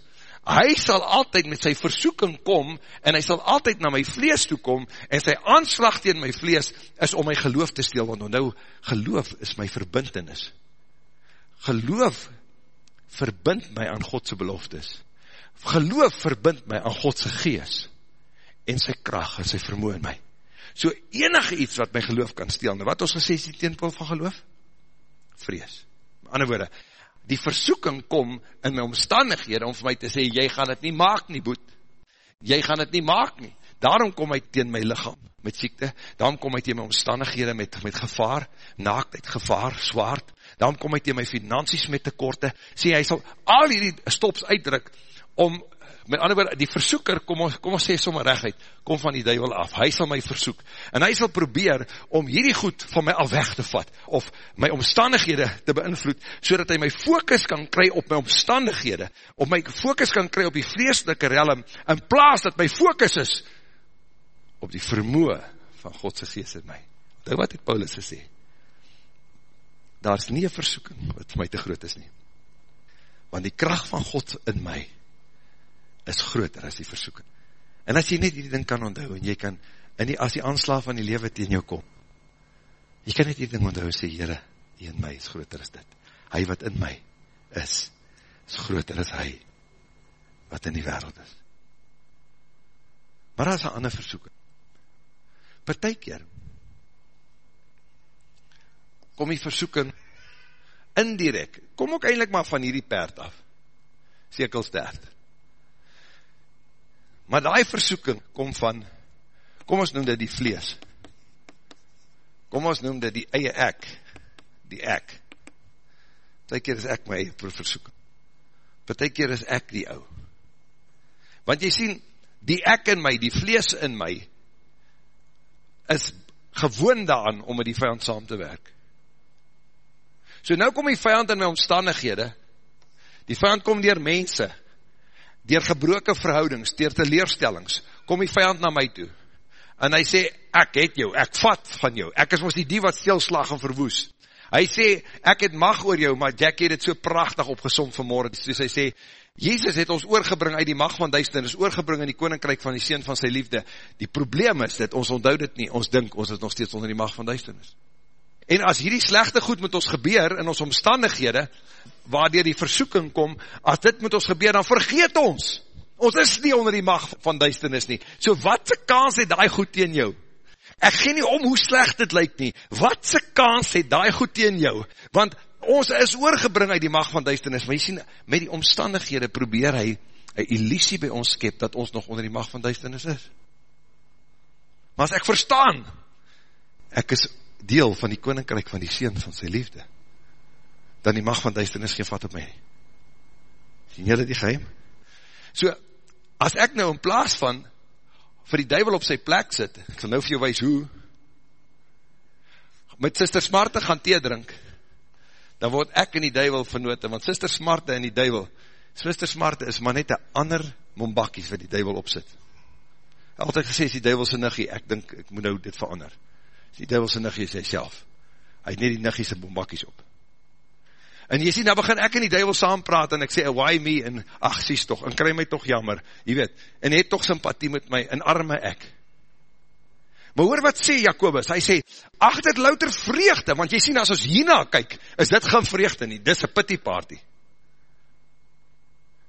hy sal altyd met sy versoeking kom, en hy sal altyd na my vlees toe kom, en sy aanslag tegen my vlees is om my geloof te steel, want nou, geloof is my verbintenis. Geloof verbind my aan Godse beloftes. Geloof verbind my aan Godse gees, en sy kracht en sy vermoe in my. So enige iets wat my geloof kan steel, nou wat ons gesê is die teenpool van geloof? Vrees. Met ander woorde, die versoeking kom in my omstandighede om vir my te sê, jy gaan het nie maak nie, boet. Jy gaan het nie maak nie. Daarom kom hy teen my lichaam met siekte, daarom kom hy teen my omstandighede met, met gevaar, naaktheid, gevaar, zwaard, daarom kom hy teen my finansies met tekorte, sê hy sal al hierdie stops uitdruk, om met ander woord, die versoeker, kom ons, kom ons sê sommer rechtheid, kom van die duivel af, hy sal my versoek, en hy sal probeer om hierdie goed van my al weg te vat, of my omstandighede te beïnvloed, so dat hy my focus kan kry op my omstandighede, of my focus kan kry op die vreselike realm, in plaas dat my focus is, op die vermoe van Godse geest in my. Dit wat het Paulus gesê, daar is nie een versoeking, wat vir my te groot is nie, want die kracht van God in my, is groter as die versoeking. En as jy net die ding kan onthou, en jy kan, en die, as die aanslaaf van die lewe teen jou kom, jy kan net die ding onthou, sê, Heere, die in my is groter as dit. Hy wat in my is, is groter as hy, wat in die wereld is. Maar daar is een ander versoeking. Partijkeer, kom die versoeking indirect, kom ook eindelijk maar van hierdie perd af, sekelstert. Maar die versoeking kom van, kom ons noem dit die vlees, kom ons noem dit die eie ek, die ek. Partij keer is ek my eie versoeking. Partij keer is ek die ou. Want jy sien, die ek in my, die vlees in my, is gewoon daan om met die vijand saam te werk. So nou kom die vijand in my omstandighede, die vijand kom dier mense, dier gebroke verhoudings, dier teleerstellings, kom die vijand na my toe, en hy sê, ek het jou, ek vat van jou, ek is ons die die wat stilslag en verwoes, hy sê, ek het mag oor jou, maar Jack het het so prachtig opgezond vanmorgen, soos hy sê, Jezus het ons oorgebring uit die mag van duisternis, oorgebring in die koninkryk van die Seen van sy liefde, die probleem is dat ons onthoud het nie, ons dink, ons is nog steeds onder die mag van duisternis. En as hierdie slechte goed met ons gebeur, in ons omstandighede, waardoor die versoeking kom, as dit met ons gebeur, dan vergeet ons. Ons is nie onder die mag van duisternis nie. So wat se kans het die goed teen jou? Ek gee nie om hoe slecht dit lyk nie. Wat se kans het die goed teen jou? Want ons is oorgebring uit die mag van duisternis, maar jy sien, met die omstandighede probeer hy een illusie by ons skep, dat ons nog onder die mag van duisternis is. Maar as ek verstaan, ek is deel van die koninkryk van die Seen van sy liefde, dan die mag van duisternis geen vat op my. Sien jylle die geheim? So, as ek nou in plaas van, vir die duivel op sy plek sit, ek sal nou vir jou wees hoe, met sister Smarte gaan thee drink, dan word ek in die duivel vernote, want sister Smarte en die duivel, sister Smarte is maar net een ander mombakkies wat die duivel opsit. Altyd gesê is die duivel sy niggie, ek dink, ek moet nou dit verander die duivelse niggie is hy self. Hy het nie die niggie sy bombakkies op. En jy sien, nou begin ek en die duivel saam praat, en ek sê, why me, en ach, sies toch, en kry my toch jammer, jy weet, en het toch sympathie met my, en arme ek. Maar hoor wat sê Jacobus, hy sê, ach, dit louter vreugde, want jy sien, as ons hierna kyk, is dit geen vreugde nie, dit is een pity party.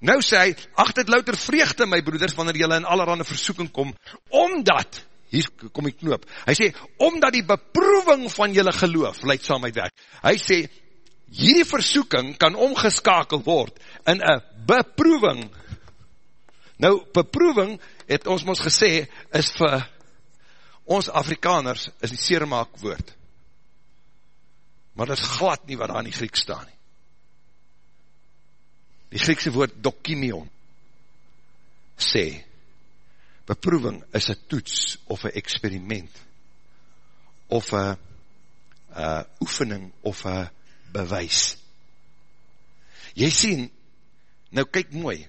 Nou sê hy, ach, dit louter vreugde, my broeders, wanneer jylle in allerhande versoeking kom, omdat, hier kom die knoop, hy sê, omdat die beproeving van julle geloof, leid saam met werk, hy sê, hierdie versoeking kan omgeskakel word, in een beproeving, nou, beproeving, het ons ons gesê, is vir ons Afrikaners, is die seermaak woord, maar dit is glad nie wat daar in die Griek staan nie, die Griekse woord dokimion, sê, beproeving is een toets of een experiment of een uh, oefening of een bewys. Jy sien, nou kyk mooi,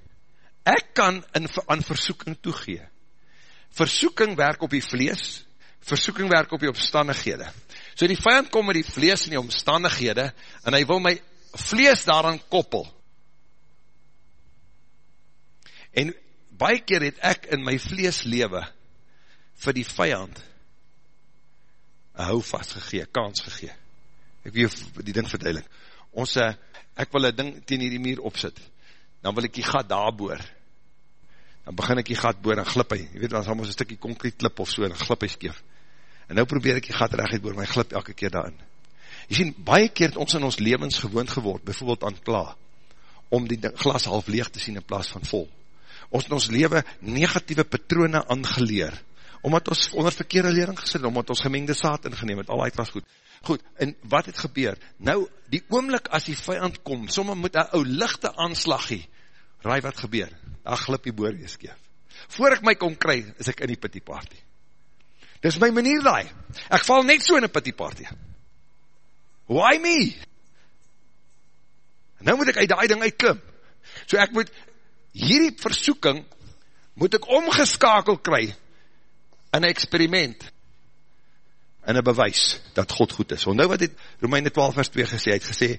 ek kan in, aan versoeking toegee. Versoeking werk op die vlees, versoeking werk op die omstandighede. So die vijand kom met die vlees en die omstandighede en hy wil my vlees daaraan koppel. En baie keer het ek in my vlees lewe vir die vijand een houvast gegee, kans gegee. Ek wil die ding verduidelik. Ons, uh, ek wil een ding teen die muur opzit, dan wil ek die gat daar boor. Dan begin ek die gat boor en glip hy. Je weet, dan is allemaal een stukkie concrete klip of so, en glip hy skeef. En nou probeer ek die gat recht boor, maar hy glip elke keer daarin. Je sien, baie keer het ons in ons levens gewoond geword, bijvoorbeeld aan kla, om die glas half leeg te sien in plaas van vol ons in ons leven negatieve patrone aangeleer, omdat ons onder verkeerde lering gesit, omdat ons gemengde saad ingeneem het, al uit was goed. Goed, en wat het gebeur? Nou, die oomlik as die vijand kom, somme moet een ou lichte aanslaggie, raai wat gebeur? Daar glip die boor wees keef. Voor ek my kon kry, is ek in die pity party. Dis my manier daai. Ek val net so in die pity party. Why me? Nou moet ek uit die ding uitklim. So ek moet, hierdie versoeking moet ek omgeskakel kry in een experiment in een bewys dat God goed is. Nou wat het Romeine 12 vers 2 gesê, het gesê,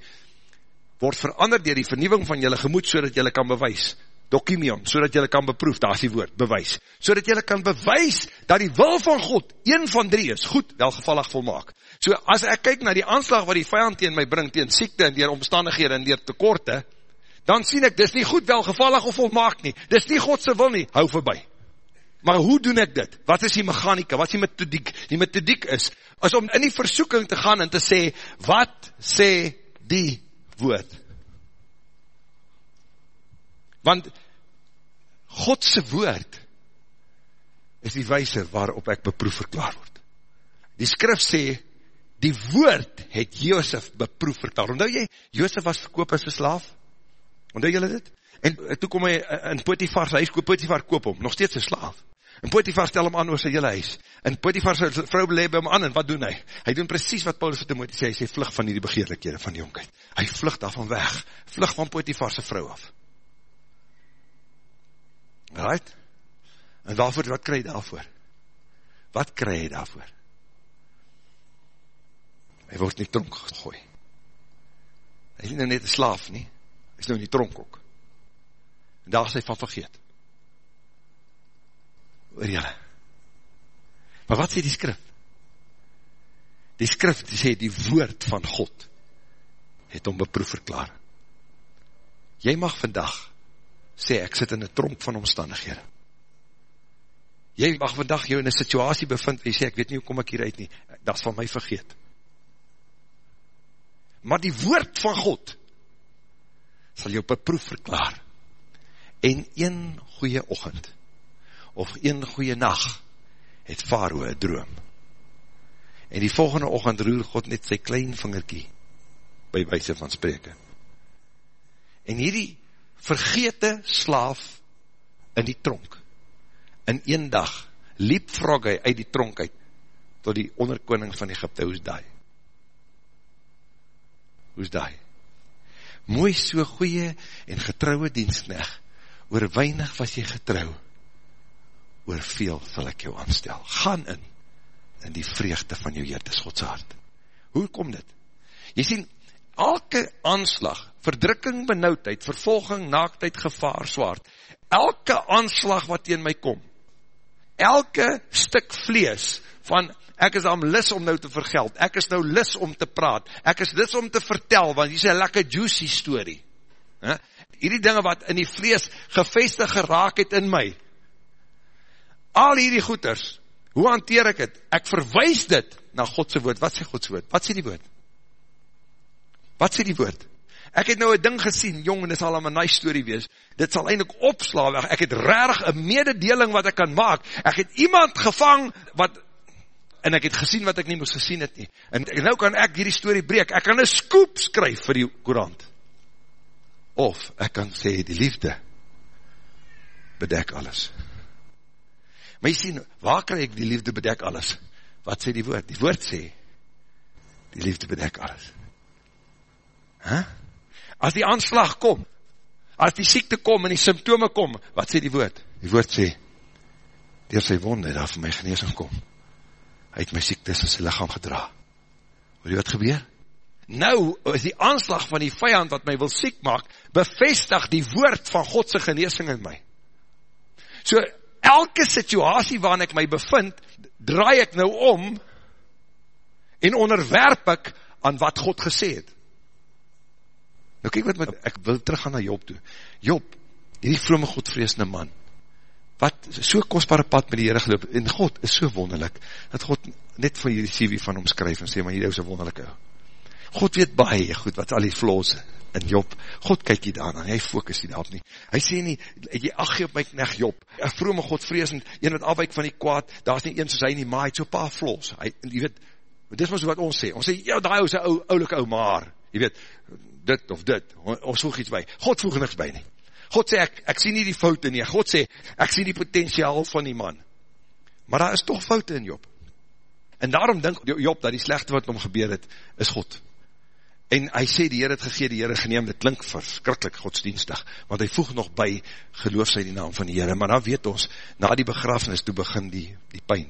word veranderd dier die vernieuwing van jylle gemoed, so dat jylle kan bewys dokimion, so dat jylle kan beproef, daar is die woord, bewys, so dat jylle kan bewys, dat die wil van God, een van drie is, goed, welgevallig volmaak. So, as ek kyk na die aanslag wat die vijand tegen my bring, tegen siekte en dier omstandighede en dier tekorte, dan sien ek, dis nie goed welgevallig of volmaak nie, dis nie Godse wil nie, hou voorbij. Maar hoe doen ek dit? Wat is die mechanika? Wat is die methodiek? Die methodiek is, is om in die versoeking te gaan en te sê, wat sê die woord? Want Godse woord is die wijse waarop ek beproef verklaar word. Die skrif sê, die woord het Jozef beproef verklaar. Ondou jy, Jozef was verkoop as een slaaf? Ondou jylle dit? En toe kom hy in Potifar, sy huis Potifar koop hom, nog steeds een slaaf. En Potifar stel hom aan oor sy hele huis. En Potifar sy vrou beleef hom aan, en wat doen hy? Hy doen precies wat Paulus vir Timotheus sê, hy sê, vlug van die begeerlikhede van die jonkheid. Hy vlug daarvan weg, vlug van Potifar sy vrou af. Right? En waarvoor, wat kry jy daarvoor? Wat kry jy daarvoor? Hy word nie tronk gegooi. Hy is nie nou net een slaaf nie, hy is nou nie tronk ook. En daar is hy van vergeet. Oor jylle. Maar wat sê die skrif? Die skrif die sê die woord van God het om beproef verklaar. Jy mag vandag sê, ek sit in een tronk van omstandighede. Jy mag vandag jou in een situasie bevind, en sê, ek weet nie hoe kom ek hieruit nie, dat is van my vergeet. Maar die woord van God, sal jou beproef verklaar, en een goeie ochend, of een goeie nacht, het Faroe een droom. En die volgende ochend roer God net sy klein vingerkie, by wijse van spreken. En hierdie vergete slaaf in die tronk. In een dag liep vrog hy uit die tronk uit tot die onderkoning van Egypte, hoe is daai? Hoe is daai? Mooi so goeie en getrouwe dienstneg, oor weinig was jy getrouw, oor veel sal ek jou aanstel. Gaan in, in die vreugde van jou Heer, dis Godse hart. Hoe kom dit? Jy sien, elke aanslag, verdrukking, benauwdheid, vervolging, naaktheid, gevaar, zwaard, elke aanslag wat in my kom, elke stuk vlees, van ek is am lis om nou te vergeld, ek is nou lis om te praat, ek is lis om te vertel, want hier is een lekker juicy story, He? hierdie dinge wat in die vlees gevestig geraak het in my, al hierdie goeders, hoe hanteer ek het? Ek verwijs dit na Godse woord, wat sê Godse woord? Wat sê die woord? Wat sê die woord? Ek het nou een ding gesien, jong, en dit sal een nice story wees, dit sal eindelijk opsla weg, ek het rarig een mededeling wat ek kan maak, ek het iemand gevang, wat, en ek het gesien wat ek nie moest gesien het nie, en nou kan ek hierdie story breek, ek kan een scoop skryf vir die courant, of ek kan sê, die liefde, bedek alles, maar jy sien, waar kan ek die liefde bedek alles, wat sê die woord, die woord sê, die liefde bedek alles, Huh? As die aanslag kom, as die siekte kom en die symptome kom, wat sê die woord? Die woord sê, door sy wonde, daar vir my geneesing kom. Hy het my siektes in sy lichaam gedra. Hoor jy wat gebeur? Nou is die aanslag van die vijand wat my wil siek maak, bevestig die woord van Godse geneesing in my. So, elke situasie waarin ek my bevind, draai ek nou om en onderwerp ek aan wat God gesê het. Nou kyk wat met, ek wil teruggaan na Job toe. Job, hierdie vrome godvreesende man, wat so kostbare pad met die Heere geloop, en God is so wonderlik, dat God net van hierdie CV van hom skryf, en sê, maar hierdie is so wonderlik ou. God weet baie goed, wat al die vloos in Job, God kyk hier daarna, hy focus hier daarop nie. Hy sê nie, jy ag jy op my knecht Job, een vrome godvreesend, een wat afwijk van die kwaad, daar is nie een soos hy nie, maar hy het so paar vloos, hy, en jy weet, dit is maar so wat ons sê, ons sê, ja, daar is een ou, oulike ou maar, jy weet, dit of dit, ons voeg iets by. God voeg niks by nie. God sê, ek, ek sien nie die foute nie. God sê, ek sien die potentiaal van die man. Maar daar is toch foute in Job. En daarom denk Job, dat die slechte wat om gebeur het, is God. En hy sê, die Heer het gegeen, die Heer geneem, dit klink verskrikkelijk godsdienstig, want hy voeg nog by, geloof sy die naam van die Heer. Maar dan weet ons, na die begrafenis, toe begin die, die pijn.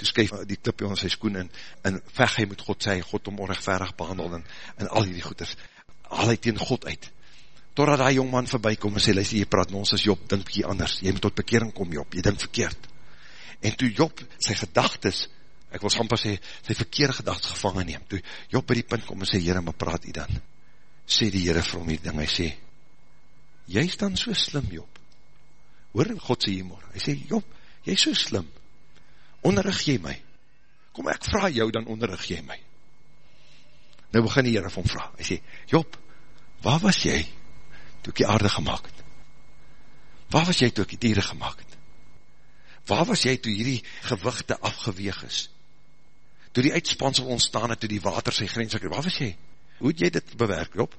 Toe skuif die klipje onder sy skoen in, en veg hy moet God sê, God om onrechtverig behandel, en, en al die goeders al hy teen God uit, totdat die jongman voorbij kom en sê, luister, jy praat ons as Job, dink jy anders, jy moet tot bekering kom Job, jy dink verkeerd. En toe Job sy gedagtes, ek wil sampa sê, sy verkeerde gedagtes gevangen neem, toe Job by die punt kom en sê, Heere, maar praat jy dan? Sê die Heere vir hom die ding, hy sê, jy is dan so slim Job. Hoor God sê humor, hy sê, Job, jy is so slim, onderrig jy my? Kom ek vraag jou, dan onderrig jy my. Nou begin die Heere van vraag, hy sê, Job, waar was jy, toe ek die aarde gemaakt het? Waar was jy toe ek die dieren gemaakt het? Waar was jy toe hierdie gewichte afgeweeg is? Toe die uitspansel ontstaan het, toe die water sy grens gekry, waar was jy? Hoe het jy dit bewerk, Job?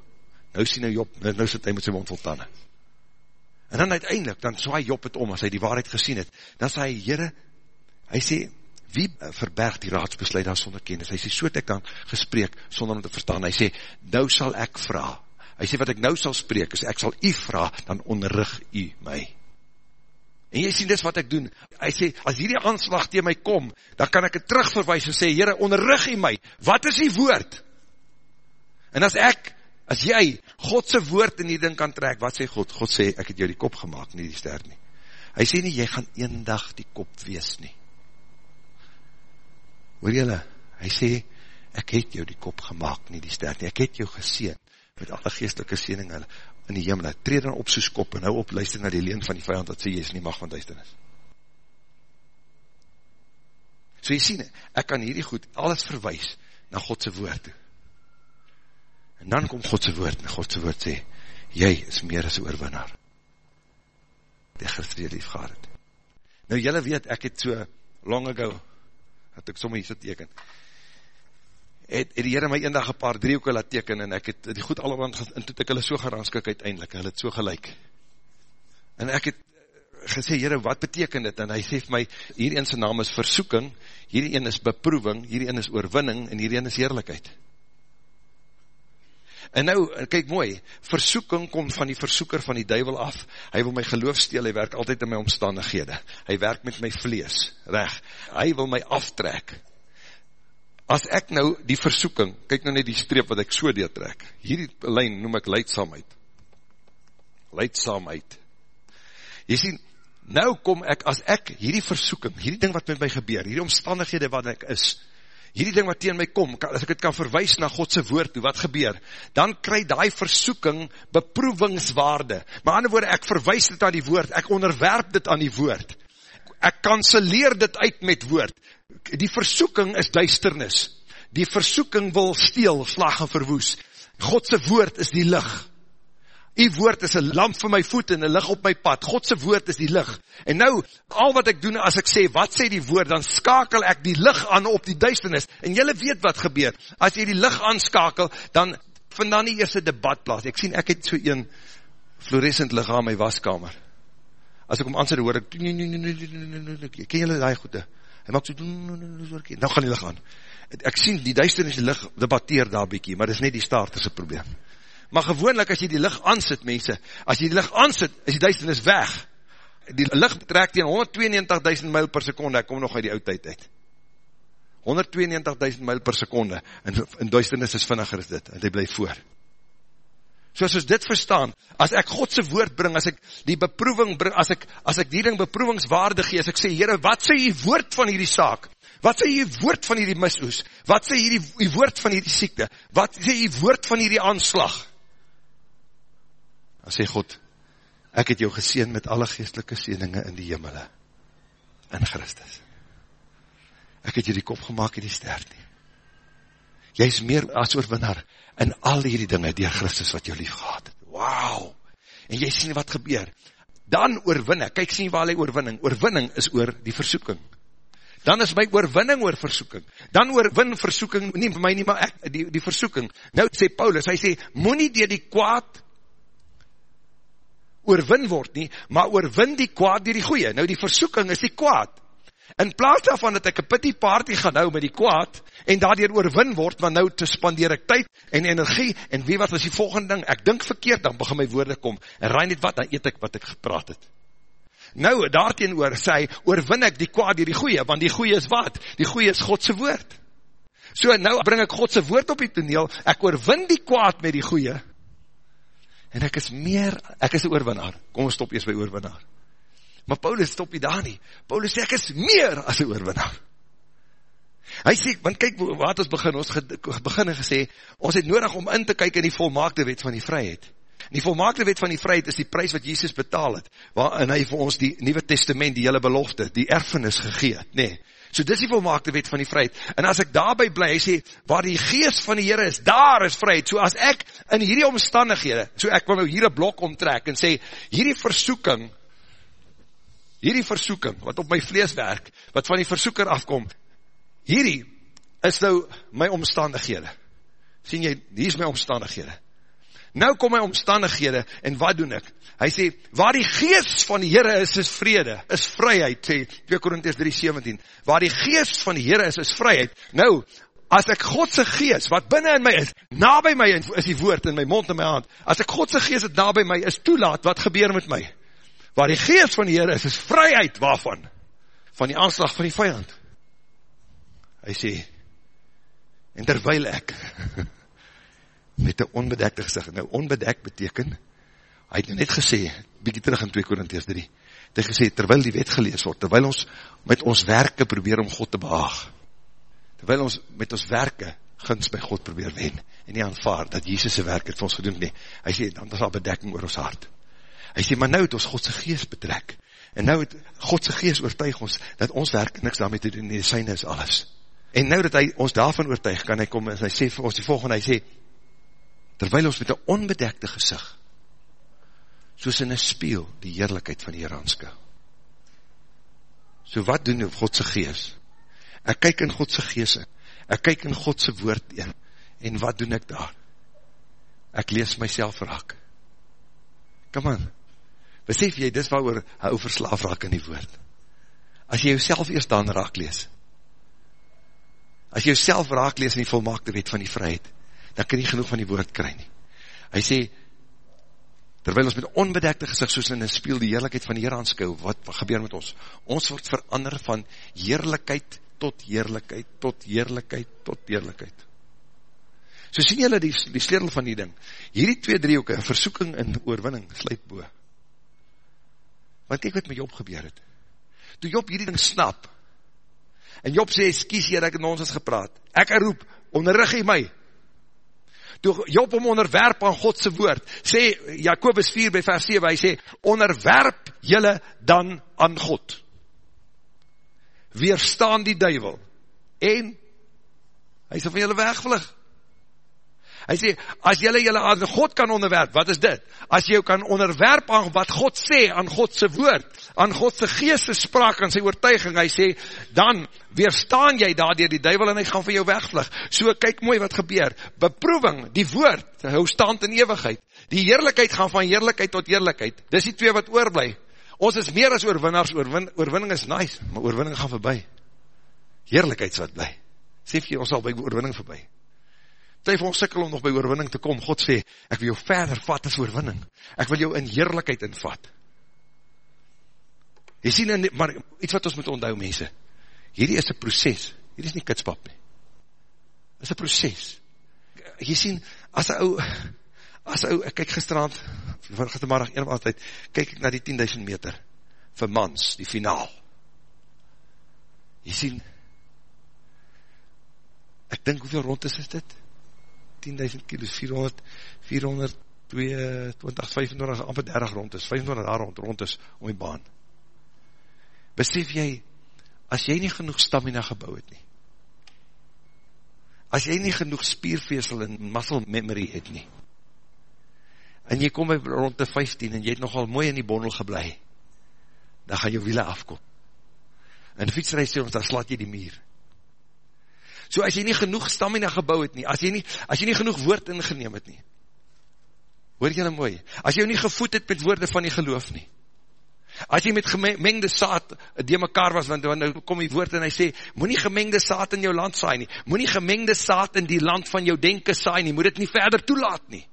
Nou sien nou Job, nou sit hy met sy mond vol tanden. En dan uiteindelik, dan swaai Job het om, as hy die waarheid gesien het, dan sê hy, Heere, hy sê, wie verberg die raadsbesluit daar sonder kennis? Hy sê, so het ek dan gespreek, sonder om te verstaan. Hy sê, nou sal ek vraag, Hy sê, wat ek nou sal spreek, is ek sal u vraag, dan onderrig u my. En jy sien dis wat ek doen. Hy sê, as hierdie aanslag tegen my kom, dan kan ek het terugverwijs en sê, Heere, onderrig u my. Wat is die woord? En as ek, as jy, Godse woord in die ding kan trek, wat sê God? God sê, ek het jou die kop gemaakt, nie die ster nie. Hy sê nie, jy gaan een dag die kop wees nie. Hoor jylle? Hy sê, ek het jou die kop gemaakt, nie die ster nie. Ek het jou geseen met alle geestelike siening in die hemel, treed dan op soos kop, en nou op luister na die leen van die vijand, dat sê jy is nie mag van duisternis. So jy sien, ek kan hierdie goed alles verwijs na Godse woord toe. En dan kom Godse woord, en Godse woord sê, jy is meer as oorwinnaar. Die Christus lief gehad het. Nou jylle weet, ek het so long ago, het ek somme hier so teken, het, het die Heere my een dag een paar driehoeken laat teken, en ek het die goed allemaal, en toe ek hulle so geranskik uiteindelik, hulle het so gelijk. En ek het gesê, Heere, wat beteken dit? En hy sê my, hierdie ene naam is versoeking, hierdie ene is beproeving, hierdie ene is oorwinning, en hierdie ene is heerlijkheid. En nou, kyk mooi, versoeking kom van die versoeker van die duivel af. Hy wil my geloof steel, hy werk altyd in my omstandighede. Hy werk met my vlees, reg. Hy wil my aftrek as ek nou die versoeking, kyk nou net die streep wat ek so deertrek, hierdie lijn noem ek leidsamheid, leidsamheid, jy sien, nou kom ek, as ek hierdie versoeking, hierdie ding wat met my gebeur, hierdie omstandighede wat ek is, hierdie ding wat tegen my kom, as ek het kan verwijs na Godse woord toe, wat gebeur, dan krij die versoeking beproevingswaarde, maar ander woorde, ek verwijs dit aan die woord, ek onderwerp dit aan die woord, ek kanseleer dit uit met woord, die versoeking is duisternis. Die versoeking wil steel, slag en verwoes. Godse woord is die licht. Die woord is een lamp vir my voet en een licht op my pad. Godse woord is die licht. En nou, al wat ek doen as ek sê, wat sê die woord, dan skakel ek die licht aan op die duisternis. En jylle weet wat gebeur. As jy die licht aanskakel, dan vind dan die eerste debat plaas. Ek sien, ek het so een fluorescent licht aan my waskamer. As ek om aansê, hoor ek, ken jylle die goede? Hy maak so, nou gaan die licht aan. Ek sien, die duisternis die licht debatteer daar bykie, maar dit is net die staarterse probleem. Maar gewoonlik, as jy die licht aansit, mense, as jy die licht aansit, is die duisternis weg. Die licht trek tegen 192.000 mijl per seconde, ek kom nog uit die oudheid uit. 192.000 mijl per seconde, en, en duisternis is vinniger as dit, en hy blijf voor. So as ons dit verstaan, as ek Godse woord bring, as ek die beproeving bring, as ek, as ek die ding beproevingswaardig gee, as ek sê, Heere, wat sê jy woord van hierdie saak? Wat sê jy woord van hierdie misoes? Wat sê jy die woord van hierdie siekte? Wat sê jy woord van hierdie aanslag? Dan sê God, ek het jou geseen met alle geestelike seeninge in die jimmele, in Christus. Ek het jy die kop gemaakt in die stert nie. Jy is meer as oorwinnaar, in al die dinge dier Christus wat jou lief gehad het. Wauw! En jy sien wat gebeur. Dan oorwinne, kyk sien waar hy oorwinning. Oorwinning is oor die versoeking. Dan is my oorwinning oor versoeking. Dan oorwin versoeking, nie vir my nie, maar ek, die, die versoeking. Nou sê Paulus, hy sê, moet nie dier die kwaad oorwin word nie, maar oorwin die kwaad dier die goeie. Nou die versoeking is die kwaad. In plaas daarvan dat ek een pity party gaan hou met die kwaad, en daardoor oorwin word, want nou te spandeer ek tyd en energie, en wie wat is die volgende ding, ek dink verkeerd, dan begin my woorde kom, en raai net wat, dan eet ek wat ek gepraat het. Nou, daarteen oor sê, oorwin ek die kwaad dier die goeie, want die goeie is wat? Die goeie is Godse woord. So, nou bring ek Godse woord op die toneel, ek oorwin die kwaad met die goeie, en ek is meer, ek is een oorwinnaar, kom ons stop eers by oorwinnaar, maar Paulus stop nie daar nie, Paulus sê ek is meer as een oorwinnaar, hy sê, want kyk wat ons begin, ons begin en gesê, ons het nodig om in te kyk in die volmaakte wet van die vryheid, die volmaakte wet van die vryheid is die prijs wat Jesus betaal het, waarin hy vir ons die Nieuwe Testament, die hele belofte, die erfenis gegeet, nee, So dis die volmaakte wet van die vryheid. En as ek daarby bly, hy sê, waar die geest van die Heere is, daar is vryheid. So as ek in hierdie omstandighede, so ek wil nou hier een blok omtrek en sê, hierdie versoeking, hierdie versoeking, wat op my vlees werk, wat van die versoeker afkom, hierdie is nou my omstandighede. Sien jy, hier is my omstandighede. Nou kom my omstandighede, en wat doen ek? Hy sê, waar die geest van die Heere is, is vrede, is vryheid, sê 2 Korinties 3,17. Waar die geest van die Heere is, is vryheid. Nou, as ek Godse geest, wat binnen in my is, na by my is die woord in my mond en my hand, as ek Godse geest het na by my is, toelaat, wat gebeur met my? Waar die geest van die Heere is, is vryheid, waarvan? Van die aanslag van die vijand. Hy sê, en terwijl ek, [laughs] met een onbedekte gezicht. Nou, onbedekt beteken, hy het nou net gesê, bykie terug in 2 Korinties 3, het hy gesê, terwyl die wet gelees word, terwyl ons met ons werke probeer om God te behaag, terwyl ons met ons werke gins by God probeer wen, en nie aanvaard dat Jesus' werk het vir ons gedoen, nee, hy sê, dan is al bedekking oor ons hart. Hy sê, maar nou het ons Godse geest betrek, en nou het Godse geest oortuig ons, dat ons werk niks daarmee te doen, nie, syne is alles. En nou dat hy ons daarvan oortuig, kan hy kom, en hy sê vir ons die volgende, hy sê, terwyl ons met een onbedekte gezicht, soos in een speel, die heerlijkheid van die Heer aanskou. So wat doen Godse gees? Ek kyk in Godse gees in, ek kyk in Godse woord in, en wat doen ek daar? Ek lees myself raak. Come on, besef jy, dis wat oor hy overslaaf raak in die woord. As jy jouself eerst dan raak lees, as jy jouself raak lees in die volmaakte wet van die vryheid, dan kan jy genoeg van die woord kry nie. Hy sê, terwyl ons met onbedekte gezicht soos in een spiel die heerlijkheid van die Heer aanskou, wat, wat gebeur met ons? Ons word verander van heerlijkheid tot heerlijkheid, tot heerlijkheid, tot heerlijkheid. So sien jylle die, die sleutel van die ding. Hierdie twee driehoeke, versoeking en oorwinning, sluit boe. Want kyk wat met Job gebeur het. Toe Job hierdie ding snap, en Job sê, skies hier, ek het ons gepraat, ek roep, onderrig hy my, toe Job om onderwerp aan Godse woord, sê Jacobus 4 by vers 7, hy sê, onderwerp jylle dan aan God. Weerstaan die duivel. En, hy sê van jylle wegvlug. Hy sê, as jylle jylle aan God kan onderwerp, wat is dit? As jy kan onderwerp aan wat God sê, aan Godse woord, aan Godse geeste spraak, aan sy oortuiging, hy sê, dan weerstaan jy daar dier die duivel en hy gaan van jou wegvlug. So, kyk mooi wat gebeur. Beproeving, die woord, hou stand in eeuwigheid. Die heerlijkheid gaan van heerlijkheid tot heerlijkheid. Dis die twee wat oorblij. Ons is meer as oorwinnaars, oorwin, oorwinning is nice, maar oorwinning gaan voorbij. Heerlijkheid wat blij. Sê jy, ons sal by oorwinning voorbij. Vir ons sikkel om nog by oorwinning te kom. God sê, ek wil jou verder vat as oorwinning. Ek wil jou in heerlijkheid invat. Jy sien, in, maar iets wat ons moet onthou, mense. Hierdie is een proces. Hierdie is nie kitspap nie. Dit is een proces. Jy sien, as een ou, as een ou, ek kyk gisteravond, gistermaandag, een of andere tijd, kyk ek na die 10.000 meter, vir mans, die finaal. Jy sien, ek dink hoeveel rond is dit? 10.000 kilo's, 400, 400, 20, 25, amper 30 rond is, 25 daar rond, rond is om die baan. Besef jy, as jy nie genoeg stamina gebouw het nie, as jy nie genoeg spierveesel en muscle memory het nie, en jy kom by rond de 15 en jy het nogal mooi in die bondel geblei, dan gaan jou wiele afkom. En fietsreis sê ons, dan slaat jy die muur. So as jy nie genoeg stamina gebouw het nie, as jy nie, as jy nie genoeg woord ingeneem het nie, hoor jy nou mooi, as jy nie gevoed het met woorde van die geloof nie, as jy met gemengde saad die mekaar was, want nou kom die woord en hy sê, moet nie gemengde saad in jou land saai nie, moet nie gemengde saad in die land van jou denken saai nie, moet het nie verder toelaat nie.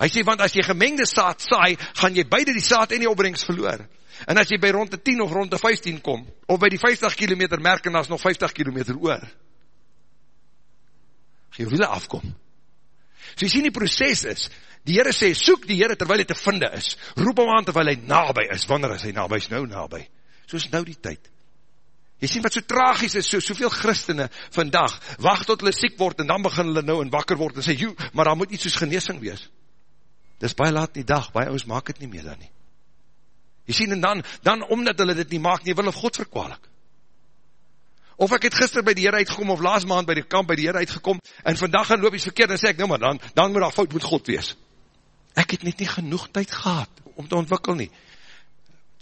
Hy sê, want as jy gemengde saad saai, gaan jy beide die saad en die opbrengst verloor. En as jy by rond de 10 of rond de 15 kom, of by die 50 kilometer merk en as nog 50 kilometer oor, gaan jou wiele afkom. So jy sien die proces is, die Heere sê, soek die Heere terwijl hy te vinde is, roep hom aan terwijl hy nabij is, wanneer is hy nabij, is nou nabij, so is nou die tyd. Jy sien wat so tragisch is, so, soveel christene vandag, wacht tot hulle siek word, en dan begin hulle nou en wakker word, en sê, joe, maar daar moet iets soos geneesing wees. Dis baie laat in die dag, baie ons maak het nie meer dan nie. Jy sien, en dan, dan omdat hulle dit nie maak nie, wil hulle God verkwalik. Of ek het gister by die Heer uitgekom, of laas maand by die kamp by die Heer uitgekom, en vandag gaan loop iets verkeerd, en sê ek, nou maar, dan, dan moet daar fout met God wees. Ek het net nie genoeg tyd gehad, om te ontwikkel nie.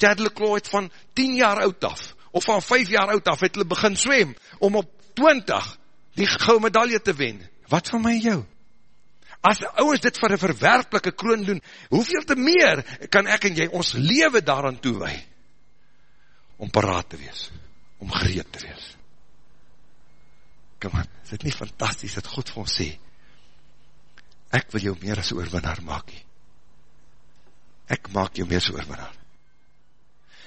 Chadle Klo het van 10 jaar oud af, of van 5 jaar oud af, het hulle begin swem, om op 20 die gauw medaille te wen. Wat van my jou? As ouwens dit vir een verwerplike kroon doen, hoeveel te meer kan ek en jy ons leven daaraan toewee, om paraat te wees, om gereed te wees kom aan, is dit nie fantastisch dat God vir ons sê, ek wil jou meer as oorwinnaar maak nie. Ek maak jou meer as oorwinnaar.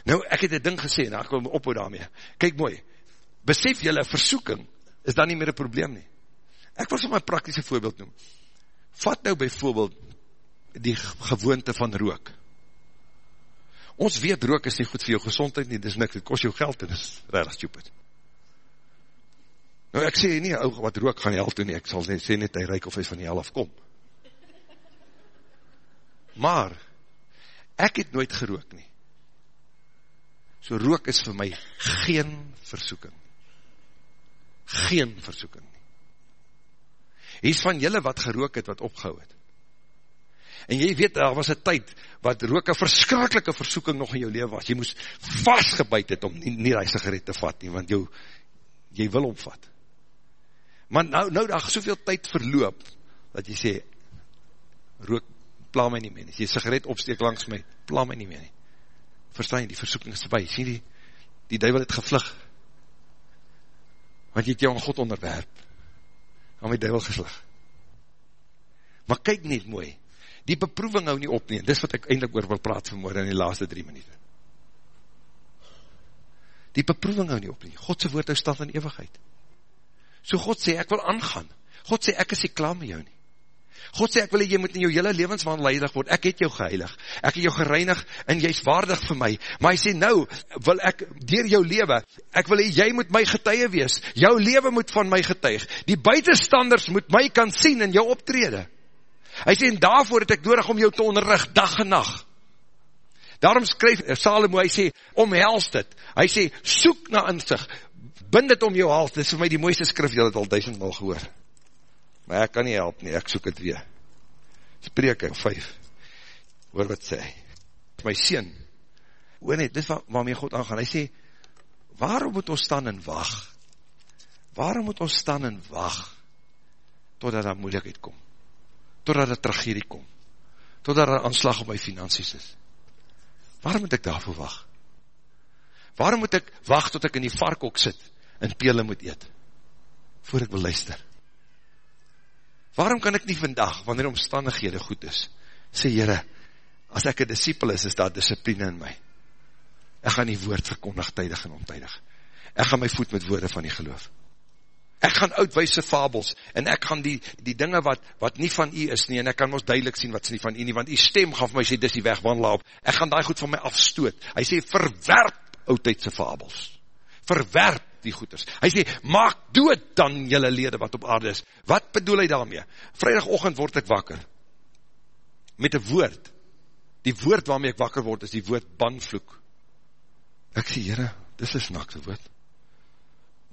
Nou, ek het die ding gesê, nou ek wil my ophou daarmee. Kijk mooi, besef jylle, versoeking is dan nie meer een probleem nie. Ek wil so my praktische voorbeeld noem. Vat nou bijvoorbeeld die gewoonte van rook. Ons weet rook is nie goed vir jou gezondheid nie, dit is niks, dit kost jou geld en is raar stupid. Nou ek sê nie, ou wat rook gaan hel toe nie, ek sal net sê net hy reik of hy van die hel afkom. Maar, ek het nooit gerook nie. So rook is vir my geen versoeking. Geen versoeking Hy is van julle wat gerook het, wat opgehou het. En jy weet, daar was een tyd, wat rook een verskrikkelike versoeking nog in jou leven was. Jy moes vastgebuid het om nie, nie die sigaret te vat nie, want jou, jy wil omvat. Maar nou, nou daar soveel tyd verloop, dat jy sê, rook, pla my nie meer nie. As jy sigaret opsteek langs my, pla my nie meer nie. Verstaan jy, die versoeking is by. Sien die, die duivel het gevlug. Want jy het jou aan God onderwerp. Aan my duivel geslig. Maar kyk net mooi, die beproeving hou nie op nie, dis wat ek eindelijk oor wil praat vanmorgen in die laaste drie minuut. Die beproeving hou nie op nie, Godse woord hou stand in eeuwigheid. So God sê, ek wil aangaan. God sê, ek is nie klaar met jou nie. God sê, ek wil jy moet in jou hele levenswandel heilig word. Ek het jou geheilig. Ek het jou gereinig en jy is waardig vir my. Maar hy sê, nou wil ek dier jou lewe, ek wil jy moet my getuie wees. Jou lewe moet van my getuig. Die buitenstanders moet my kan sien in jou optrede. Hy sê, en daarvoor het ek nodig om jou te onderrig, dag en nacht. Daarom skryf Salomo, hy sê, omhels dit. Hy sê, soek na inzicht, bind het om jou hals, dit is vir my die mooiste skrif, jy het al duisendmal gehoor. Maar ek kan nie help nie, ek soek het weer. Ek, vijf. Hoor wat sê. My sien, hoor net, dit is waarmee God aangaan, hy sê, waarom moet ons staan en wacht? Waarom moet ons staan en wacht, totdat daar moeilijkheid kom? Totdat daar tragedie kom? Totdat daar aanslag op my finansies is? Waarom moet ek daarvoor wacht? Waarom moet ek wacht tot ek in die varkok sit? en pele moet eet, voor ek wil luister. Waarom kan ek nie vandag, wanneer omstandighede goed is, sê Heere, as ek een disciple is, is daar discipline in my. Ek gaan die woord verkondig tydig en ontydig. Ek gaan my voet met woorde van die geloof. Ek gaan uitwijse fabels, en ek gaan die, die dinge wat, wat nie van u is nie, en ek kan ons duidelik sien wat is nie van u nie, want die stem gaan vir my sê, dis die weg wandel op, ek gaan die goed van my afstoot. Hy sê, verwerp oudheidse fabels. Verwerp die goeders. Hy sê, maak dood dan jylle lede wat op aarde is. Wat bedoel hy daarmee? Vrijdagochtend word ek wakker. Met een woord. Die woord waarmee ek wakker word is die woord banvloek. Ek sê, heren, dis is nakse woord.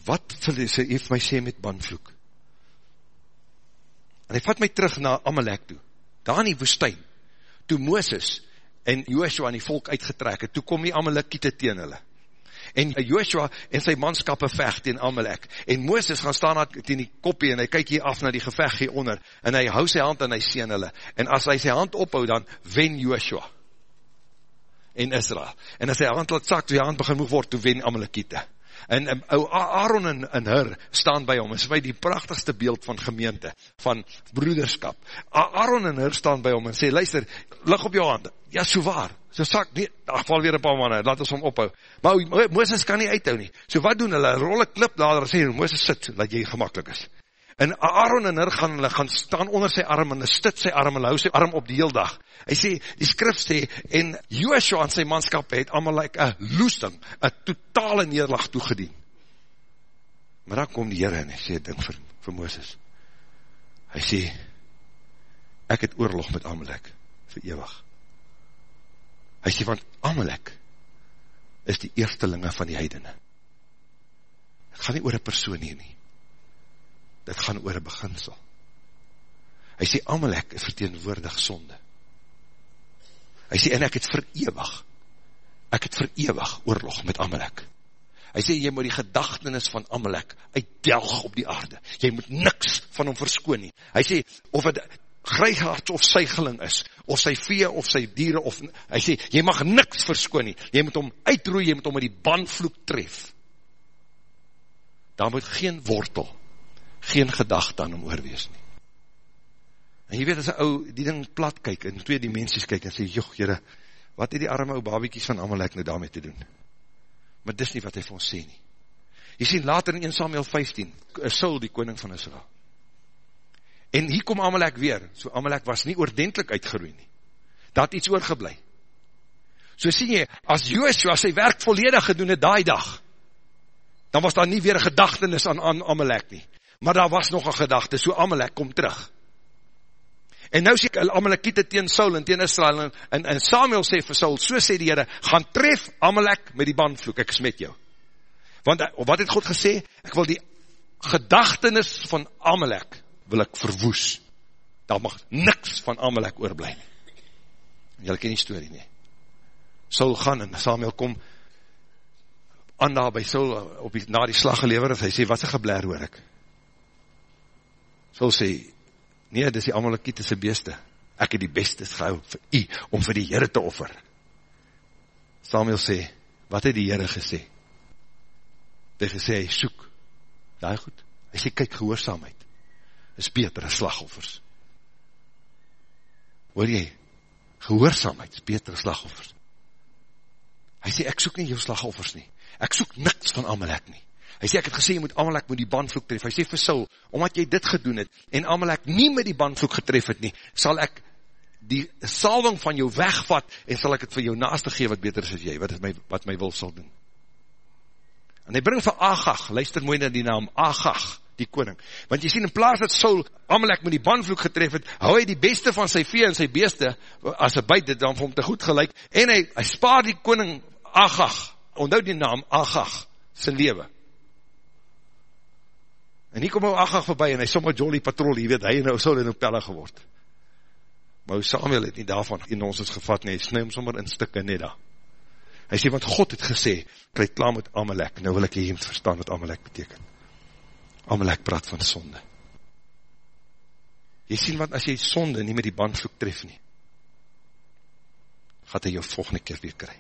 Wat wil hy sê, heeft my sê met banvloek? En hy vat my terug na Amalek toe. Daar in die woestijn. Toe Mooses en Joshua en die volk uitgetrek het, toe kom die Amalekiete teen hulle en Joshua en sy manskappe vecht teen Amalek, en Mooses gaan staan teen die koppie, en hy kyk hier af na die gevecht hier onder, en hy hou sy hand en hy sien hulle, en as hy sy hand ophou, dan wen Joshua, en Israel, en as sy hand laat sak, toe die hand begin moeg word, toe wen Amalekiete, en um, Aaron en, en Hur staan by hom, is my die prachtigste beeld van gemeente, van broederskap. Aaron en Hur staan by hom en sê, luister, lig op jou hand, ja so waar, so sak, nie, ach, val weer een paar manne, laat ons hom ophou. Maar Mooses kan nie uithou nie. So wat doen hulle, rol een klip daar, en sê, Mooses sit, dat jy gemakkelijk is. En Aaron en Hur gaan hulle gaan staan onder sy arm en hulle stit sy arm en hou sy arm op die heel dag. Hy sê, die skrif sê, en Joshua en sy manskap het allemaal like een loesting, een totale neerlag toegedien. Maar dan kom die Heere en hy sê, ding vir, vir Mooses. Hy sê, ek het oorlog met Amalek, vir eeuwig. Hy sê, want Amalek is die eerstelinge van die heidene. Het gaan nie oor een persoon hier nie dit gaan oor een beginsel. Hy sê, Amalek is verteenwoordig sonde. Hy sê, en ek het verewig, ek het verewig oorlog met Amalek. Hy sê, jy moet die gedachtenis van Amalek uitdelg op die aarde. Jy moet niks van hom verskoon nie. Hy sê, of het grijhaard of sygeling is, of sy vee of sy dieren, of, hy sê, jy mag niks verskoon nie. Jy moet hom uitroei, jy moet hom met die bandvloek tref. Daar moet geen wortel geen gedachte aan hom oorwees nie. En jy weet as een ou die ding plat kyk, en twee dimensies kyk, en sê, joh, jyre, wat het die arme ou babiekies van Amalek nou daarmee te doen? Maar dis nie wat hy vir ons sê nie. Jy sien later in 1 Samuel 15, is Saul die koning van Israel. En hier kom Amalek weer, so Amalek was nie oordentlik uitgeroei nie. Dat iets oorgeblij. So sien jy, as Joshua sy werk volledig gedoen het daai dag, dan was daar nie weer gedachtenis aan, aan Amalek nie maar daar was nog een gedachte, so Amalek kom terug. En nou sê ek, Amalekiete teen Saul en teen Israel, en, en Samuel sê vir Saul, so sê die heren, gaan tref Amalek met die bandvloek, ek smet jou. Want wat het God gesê? Ek wil die gedachtenis van Amalek, wil ek verwoes. Daar mag niks van Amalek oorblij. Julle ken die story nie. Saul gaan en Samuel kom, Anna by Saul op die, na die slag gelever, hy sê, wat is geblaar hoor ek? Sal sê, nee, dis die Amalekiete se beeste, ek het die beste gehou vir u, om vir die Heere te offer. Samuel sê, wat het die Heere gesê? Hy gesê, hy soek, daai goed, hy sê, kyk, gehoorzaamheid, is beter as slagoffers. Hoor jy, gehoorzaamheid is beter as slagoffers. Hy sê, ek soek nie jou slagoffers nie, ek soek niks van Amalek nie, Hy sê, ek het gesê, jy moet Amalek met die bandvloek tref. Hy sê vir Saul, omdat jy dit gedoen het, en Amalek nie met die bandvloek getref het nie, sal ek die salving van jou wegvat, en sal ek het vir jou naaste gee, wat beter is as jy, wat, my, wat my wil sal doen. En hy bring vir Agag, luister mooi na die naam, Agag, die koning. Want jy sien, in plaas dat Saul Amalek met die bandvloek getref het, hou hy die beste van sy vee en sy beeste, as hy buit dit dan vir hom te goed gelijk, en hy, hy spaar die koning Agag, onthou die naam Agag, sy leven. En hier kom hy Agag voorbij en hy som met Jolly Patrol, jy weet, hy en nou sal in opelle geword. Maar Samuel het nie daarvan in ons is gevat nie, hy snu hom sommer in stikke net daar. Hy sê, want God het gesê, kry klaar met Amalek, nou wil ek hier verstaan wat Amalek beteken. Amalek praat van sonde. Jy sien, want as jy sonde nie met die bandvloek tref nie, gaat hy jou volgende keer weer kry.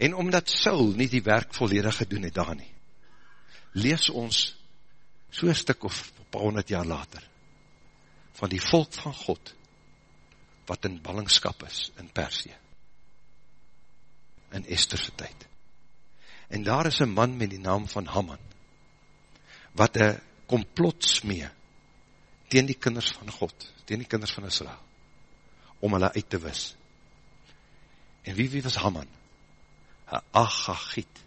En omdat Saul nie die werk volledig gedoen het daar nie, lees ons so een stuk of paar honderd jaar later, van die volk van God, wat in ballingskap is in Persie, in Estherse tyd. En daar is een man met die naam van Haman, wat een complot smee, teen die kinders van God, teen die kinders van Israel, om hulle uit te wis. En wie, wie was Haman? Een Agagiet.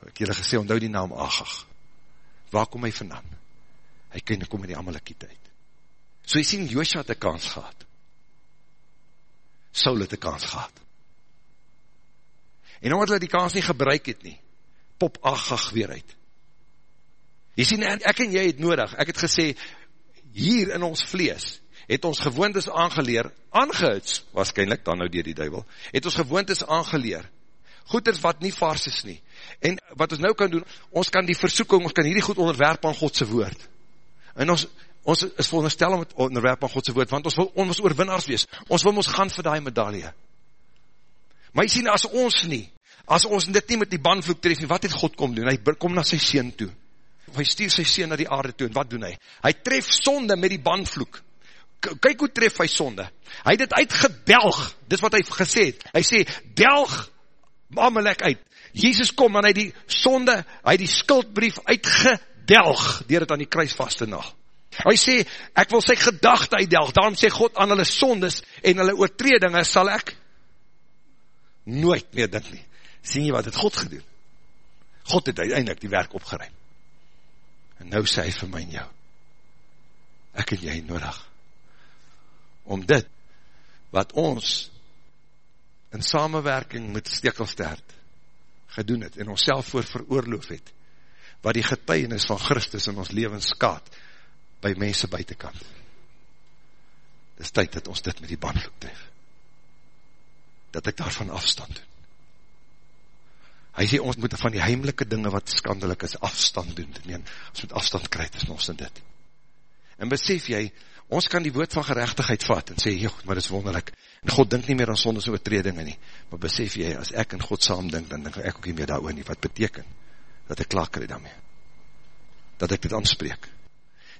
Ek het julle gesê, onthou die naam Agag waar kom hy vandaan? Hy kan kom in die Amalekiet uit. So hy sien, Joosja het een kans gehad. Saul het een kans gehad. En omdat hy die kans nie gebruik het nie, pop Agag weer uit. Jy sien, ek en jy het nodig, ek het gesê, hier in ons vlees, het ons gewoontes aangeleer, aangehuts, waarschijnlijk dan nou dier die duivel, het ons gewoontes aangeleer, goeders wat nie vars is nie, En wat ons nou kan doen, ons kan die versoeking, ons kan hierdie goed onderwerp aan Godse woord. En ons, ons is veronderstel om het onderwerp aan Godse woord, want ons wil ons oorwinnaars wees. Ons wil ons gaan vir die medaille. Maar jy sien, as ons nie, as ons dit nie met die bandvloek tref nie, wat het God kom doen? Hy kom na sy sien toe. Hy stuur sy sien na die aarde toe, en wat doen hy? Hy tref sonde met die bandvloek. Kyk hoe tref hy sonde. Hy het dit uitgedelg, dis wat hy gesê het. Hy sê, delg Amalek uit. Jesus kom en hy die sonde, hy die skuldbrief uitgedelg delg, dier het aan die kruis vast te naal. Hy sê, ek wil sy gedachte uitdelg, daarom sê God aan hulle sondes en hulle oortredinge sal ek nooit meer dink nie. Sien jy wat het God gedoen? God het uiteindelik die werk opgeruim. En nou sê hy vir my en jou, ek en jy nodig, om dit, wat ons in samenwerking met stekelstert gedoen het, en ons self voor veroorloof het, wat die getuienis van Christus in ons leven skaat, by mense buitenkant. Dit is tyd dat ons dit met die bandvloek tref. Dat ek daarvan afstand doen. Hy sê, ons moet van die heimlike dinge wat skandelik is, afstand doen. Nee, ons moet afstand krijg, is ons in dit. En besef jy, ons kan die woord van gerechtigheid vat, en sê, joh, maar dit is wonderlik. En God dink nie meer aan sondes oortredinge nie. Maar besef jy, as ek in God saam dink, dan dink ek ook nie meer daar nie. Wat beteken? Dat ek klaar krijg daarmee. Dat ek dit aanspreek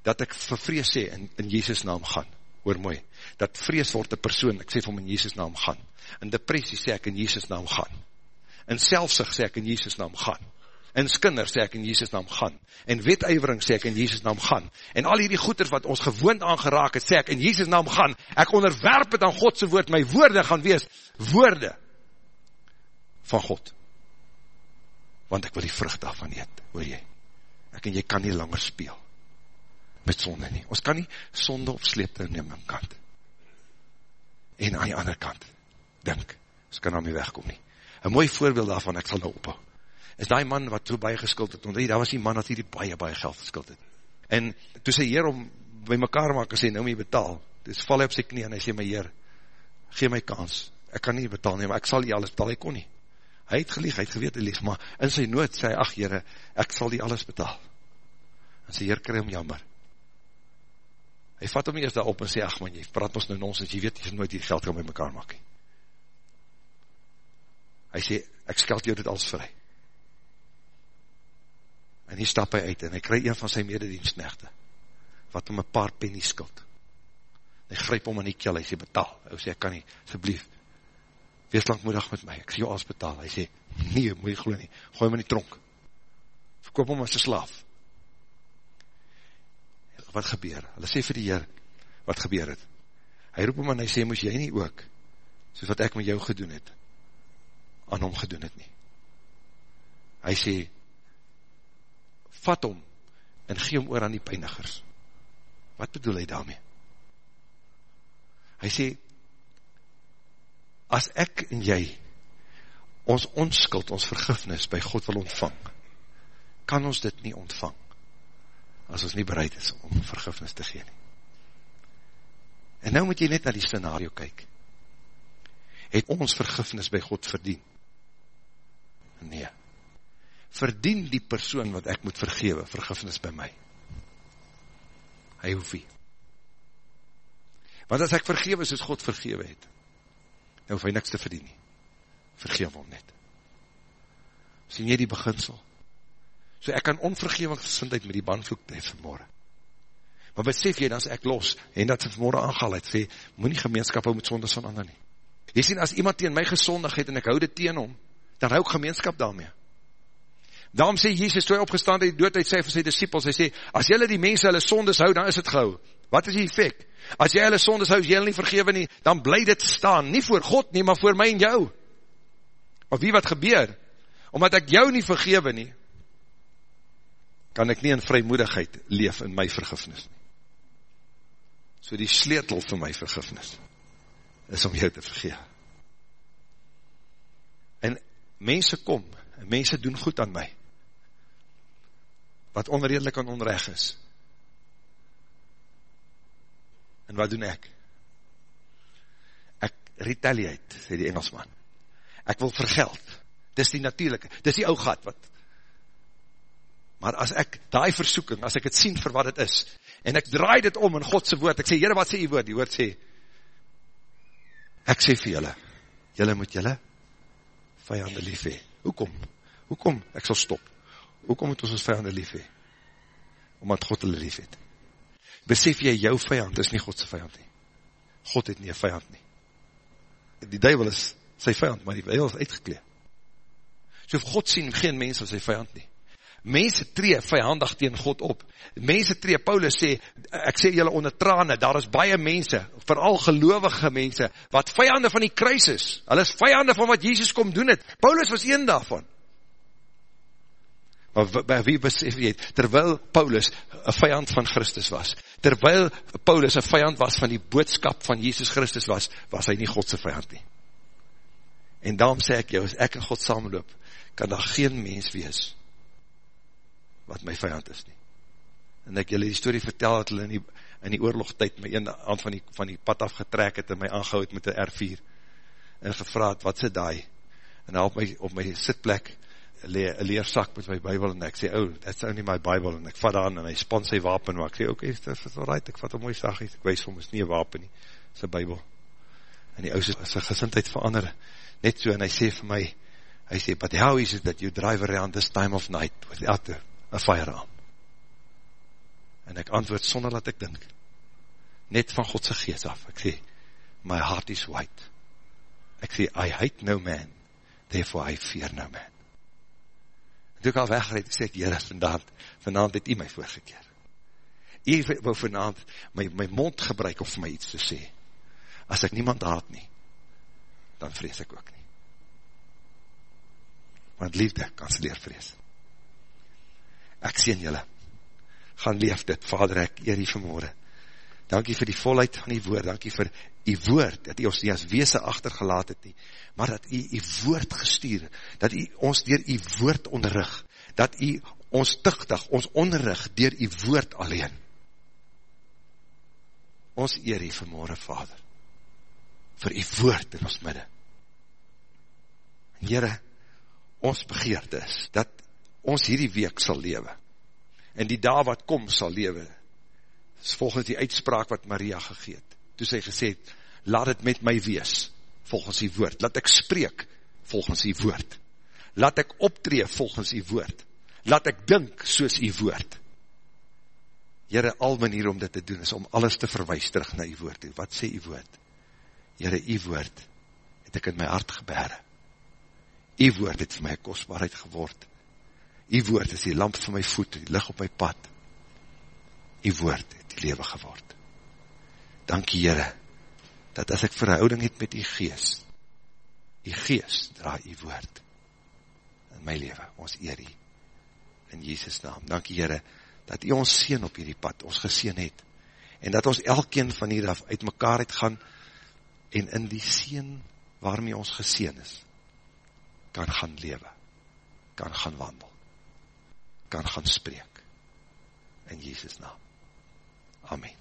dat ek vir vrees sê, in, in Jezus naam gaan, hoor mooi, dat vrees word een persoon, ek sê vir hom in Jezus naam gaan, in depressie sê ek in Jezus naam gaan, in selfsig sê ek in Jezus naam gaan, in skinder sê ek in Jezus naam gaan, en wetuivering sê ek in Jezus naam gaan, en al hierdie goeders wat ons gewoond aangeraak het, sê ek in Jezus naam gaan, ek onderwerp het aan Godse woord, my woorde gaan wees, woorde van God, want ek wil die vrucht daarvan eet, hoor jy, ek en jy kan nie langer speel, met sonde nie. Ons kan nie sonde op sleepte neem aan kant. En aan die ander kant, dink, ons kan daarmee wegkom nie. Een mooi voorbeeld daarvan, ek sal nou ophou, is die man wat so baie geskuld het, want daar was die man wat hierdie baie, baie geld geskuld het. En toe sy heer om by mekaar maak, en sê, nou my betaal, dus val hy op sy knie, en hy sê, my heer, gee my kans, ek kan nie betaal nie, maar ek sal die alles betaal, hy kon nie. Hy het gelieg, hy het geweet, hy lieg, maar in sy nood sê hy, ach heere, ek sal die alles betaal. En sy heer kry om jammer, hy vat hom eerst daarop en sê, ach man, jy praat ons nou nonsens, jy weet, jy nooit die geld kan by mekaar maak. Hy sê, ek skeld jou dit alles vry. En hier stap hy uit, en hy kry een van sy mededienstnechte, wat hom een paar penny skuld. Hy gryp hom in die keel, hy sê, betaal. Hy sê, ek kan nie, asblief, wees langmoedig met my, ek sê jou alles betaal. Hy sê, nee, moet jy geloof nie, gooi hom in die tronk. Verkoop hom as een slaaf wat gebeur? Hulle sê vir die Heer, wat gebeur het? Hy roep hom en hy sê, moes jy nie ook, soos wat ek met jou gedoen het, aan hom gedoen het nie. Hy sê, vat hom, en gee hom oor aan die pijnigers. Wat bedoel hy daarmee? Hy sê, as ek en jy, ons onskuld, ons vergifnis by God wil ontvang, kan ons dit nie ontvang as ons nie bereid is om vergifnis te gee nie. En nou moet jy net na die scenario kyk. Het ons vergifnis by God verdien? Nee. Verdien die persoon wat ek moet vergewe, vergifnis by my? Hy hoef nie. Want as ek vergewe soos God vergewe het, nou hoef hy niks te verdien nie. Vergewe hom net. Sien jy die beginsel? So ek kan onvergevingsgesindheid met die bandvloek tref vanmorgen. Maar besef jy, dan is ek los, en dat vanmorgen aangehaal het, sê, moet nie gemeenskap hou met sondes van ander nie. Jy sien, as iemand tegen my gesondig het, en ek hou dit tegen hom, dan hou ek gemeenskap daarmee. Daarom sê Jesus, toe hy opgestaan het, die dood uit sê vir sy disciples, hy sê, as jylle die mense hulle sondes hou, dan is het gehou. Wat is die effect? As jy hulle sondes hou, as jy hulle nie vergewe nie, dan bly dit staan, nie voor God nie, maar voor my en jou. Of wie wat gebeur? Omdat ek jou nie vergewe nie, kan ek nie in vrymoedigheid leef in my vergifnis nie. So die sleutel vir my vergifnis is om jou te vergeef. En mense kom, en mense doen goed aan my, wat onredelik en onreg is. En wat doen ek? Ek retaliate, sê die Engelsman. Ek wil vergeld. Dis die natuurlijke, dis die ou gat wat maar as ek die versoeking, as ek het sien vir wat het is, en ek draai dit om in Godse woord, ek sê, Heere, wat sê die woord? Die woord sê, ek sê vir julle, julle moet julle vijande lief hee. Hoekom? Hoekom? Ek sal stop. Hoekom moet ons ons vijande lief hee? Omdat God hulle lief het. Besef jy, jou vijand is nie Godse vijand nie. God het nie een vijand nie. Die duivel is sy vijand, maar die duivel is uitgekleed. So God sien geen mens as sy vijand nie Mense tree vijandig teen God op. Mense tree, Paulus sê, ek sê julle onder trane, daar is baie mense, vooral gelovige mense, wat vijande van die kruis is. Hulle is vijande van wat Jesus kom doen het. Paulus was een daarvan. By wie besef jy het, terwyl Paulus een vijand van Christus was, terwyl Paulus een vijand was van die boodskap van Jesus Christus was, was hy nie Godse vijand nie. En daarom sê ek jou, as ek in God samenloop, kan daar geen mens wees, wat my vijand is nie. En ek julle die story vertel, dat hulle in die, in die oorlogtijd my een aan van die, van die pad afgetrek het, en my aangehoud met die R4, en gevraad, wat sê daai? En op my, op my sitplek, le, een leersak met my bybel, en ek sê, oh, that's only my bybel, en ek vat aan, en hy span sy wapen, maar ek sê, ok, dit is alright, ek vat een mooi saggies, ek wees vir my, is nie een wapen nie, sy bybel. En die ouse, sy gezindheid verander, net so, en hy sê vir my, hy sê, but how is it that you drive around this time of night, without a een firearm. En ek antwoord sonder dat ek dink, net van Godse geest af, ek sê, my heart is white. Ek sê, I hate no man, therefore I fear no man. Toe ek al weggereid, sê ek, Heere, vanavond, vanavond het u my voorgekeer. U wil vanavond my, my mond gebruik om vir my iets te sê. As ek niemand haat nie, dan vrees ek ook nie. Want liefde kan sleer vrees ek sien julle, gaan leef dit, vader ek eer die vanmorgen, dankie vir die volheid van die woord, dankie vir die woord, dat die ons nie as weese achtergelaat het nie, maar dat die die woord gestuur, dat die ons dier die woord onderrig, dat die ons tuchtig, ons onderrig dier die woord alleen, ons eer die vanmorgen, vader, vir die woord in ons midde, jyre, ons begeerd is, dat ons hierdie week sal lewe, en die dag wat kom sal lewe, is volgens die uitspraak wat Maria gegeet, toe sy gesê het, laat het met my wees, volgens die woord, laat ek spreek, volgens die woord, laat ek optree volgens die woord, laat ek dink soos die woord, Jere, al manier om dit te doen, is om alles te verwijs terug na die woord, wat sê die woord? Jere, die woord, het ek in my hart gebere, die woord het vir my kostbaarheid geword, die woord is die lamp van my voet, die lig op my pad, die woord het die lewe geword. Dankie Heere, dat as ek verhouding het met die geest, die geest dra die woord in my leven, ons eer die, in Jesus naam. Dankie Heere, dat die ons sien op hierdie pad, ons geseen het, en dat ons elkeen van hier af uit mekaar het gaan, en in die sien waarmee ons geseen is, kan gaan lewe, kan gaan wandel kan gaan spreek. In Jesus naam. Amen.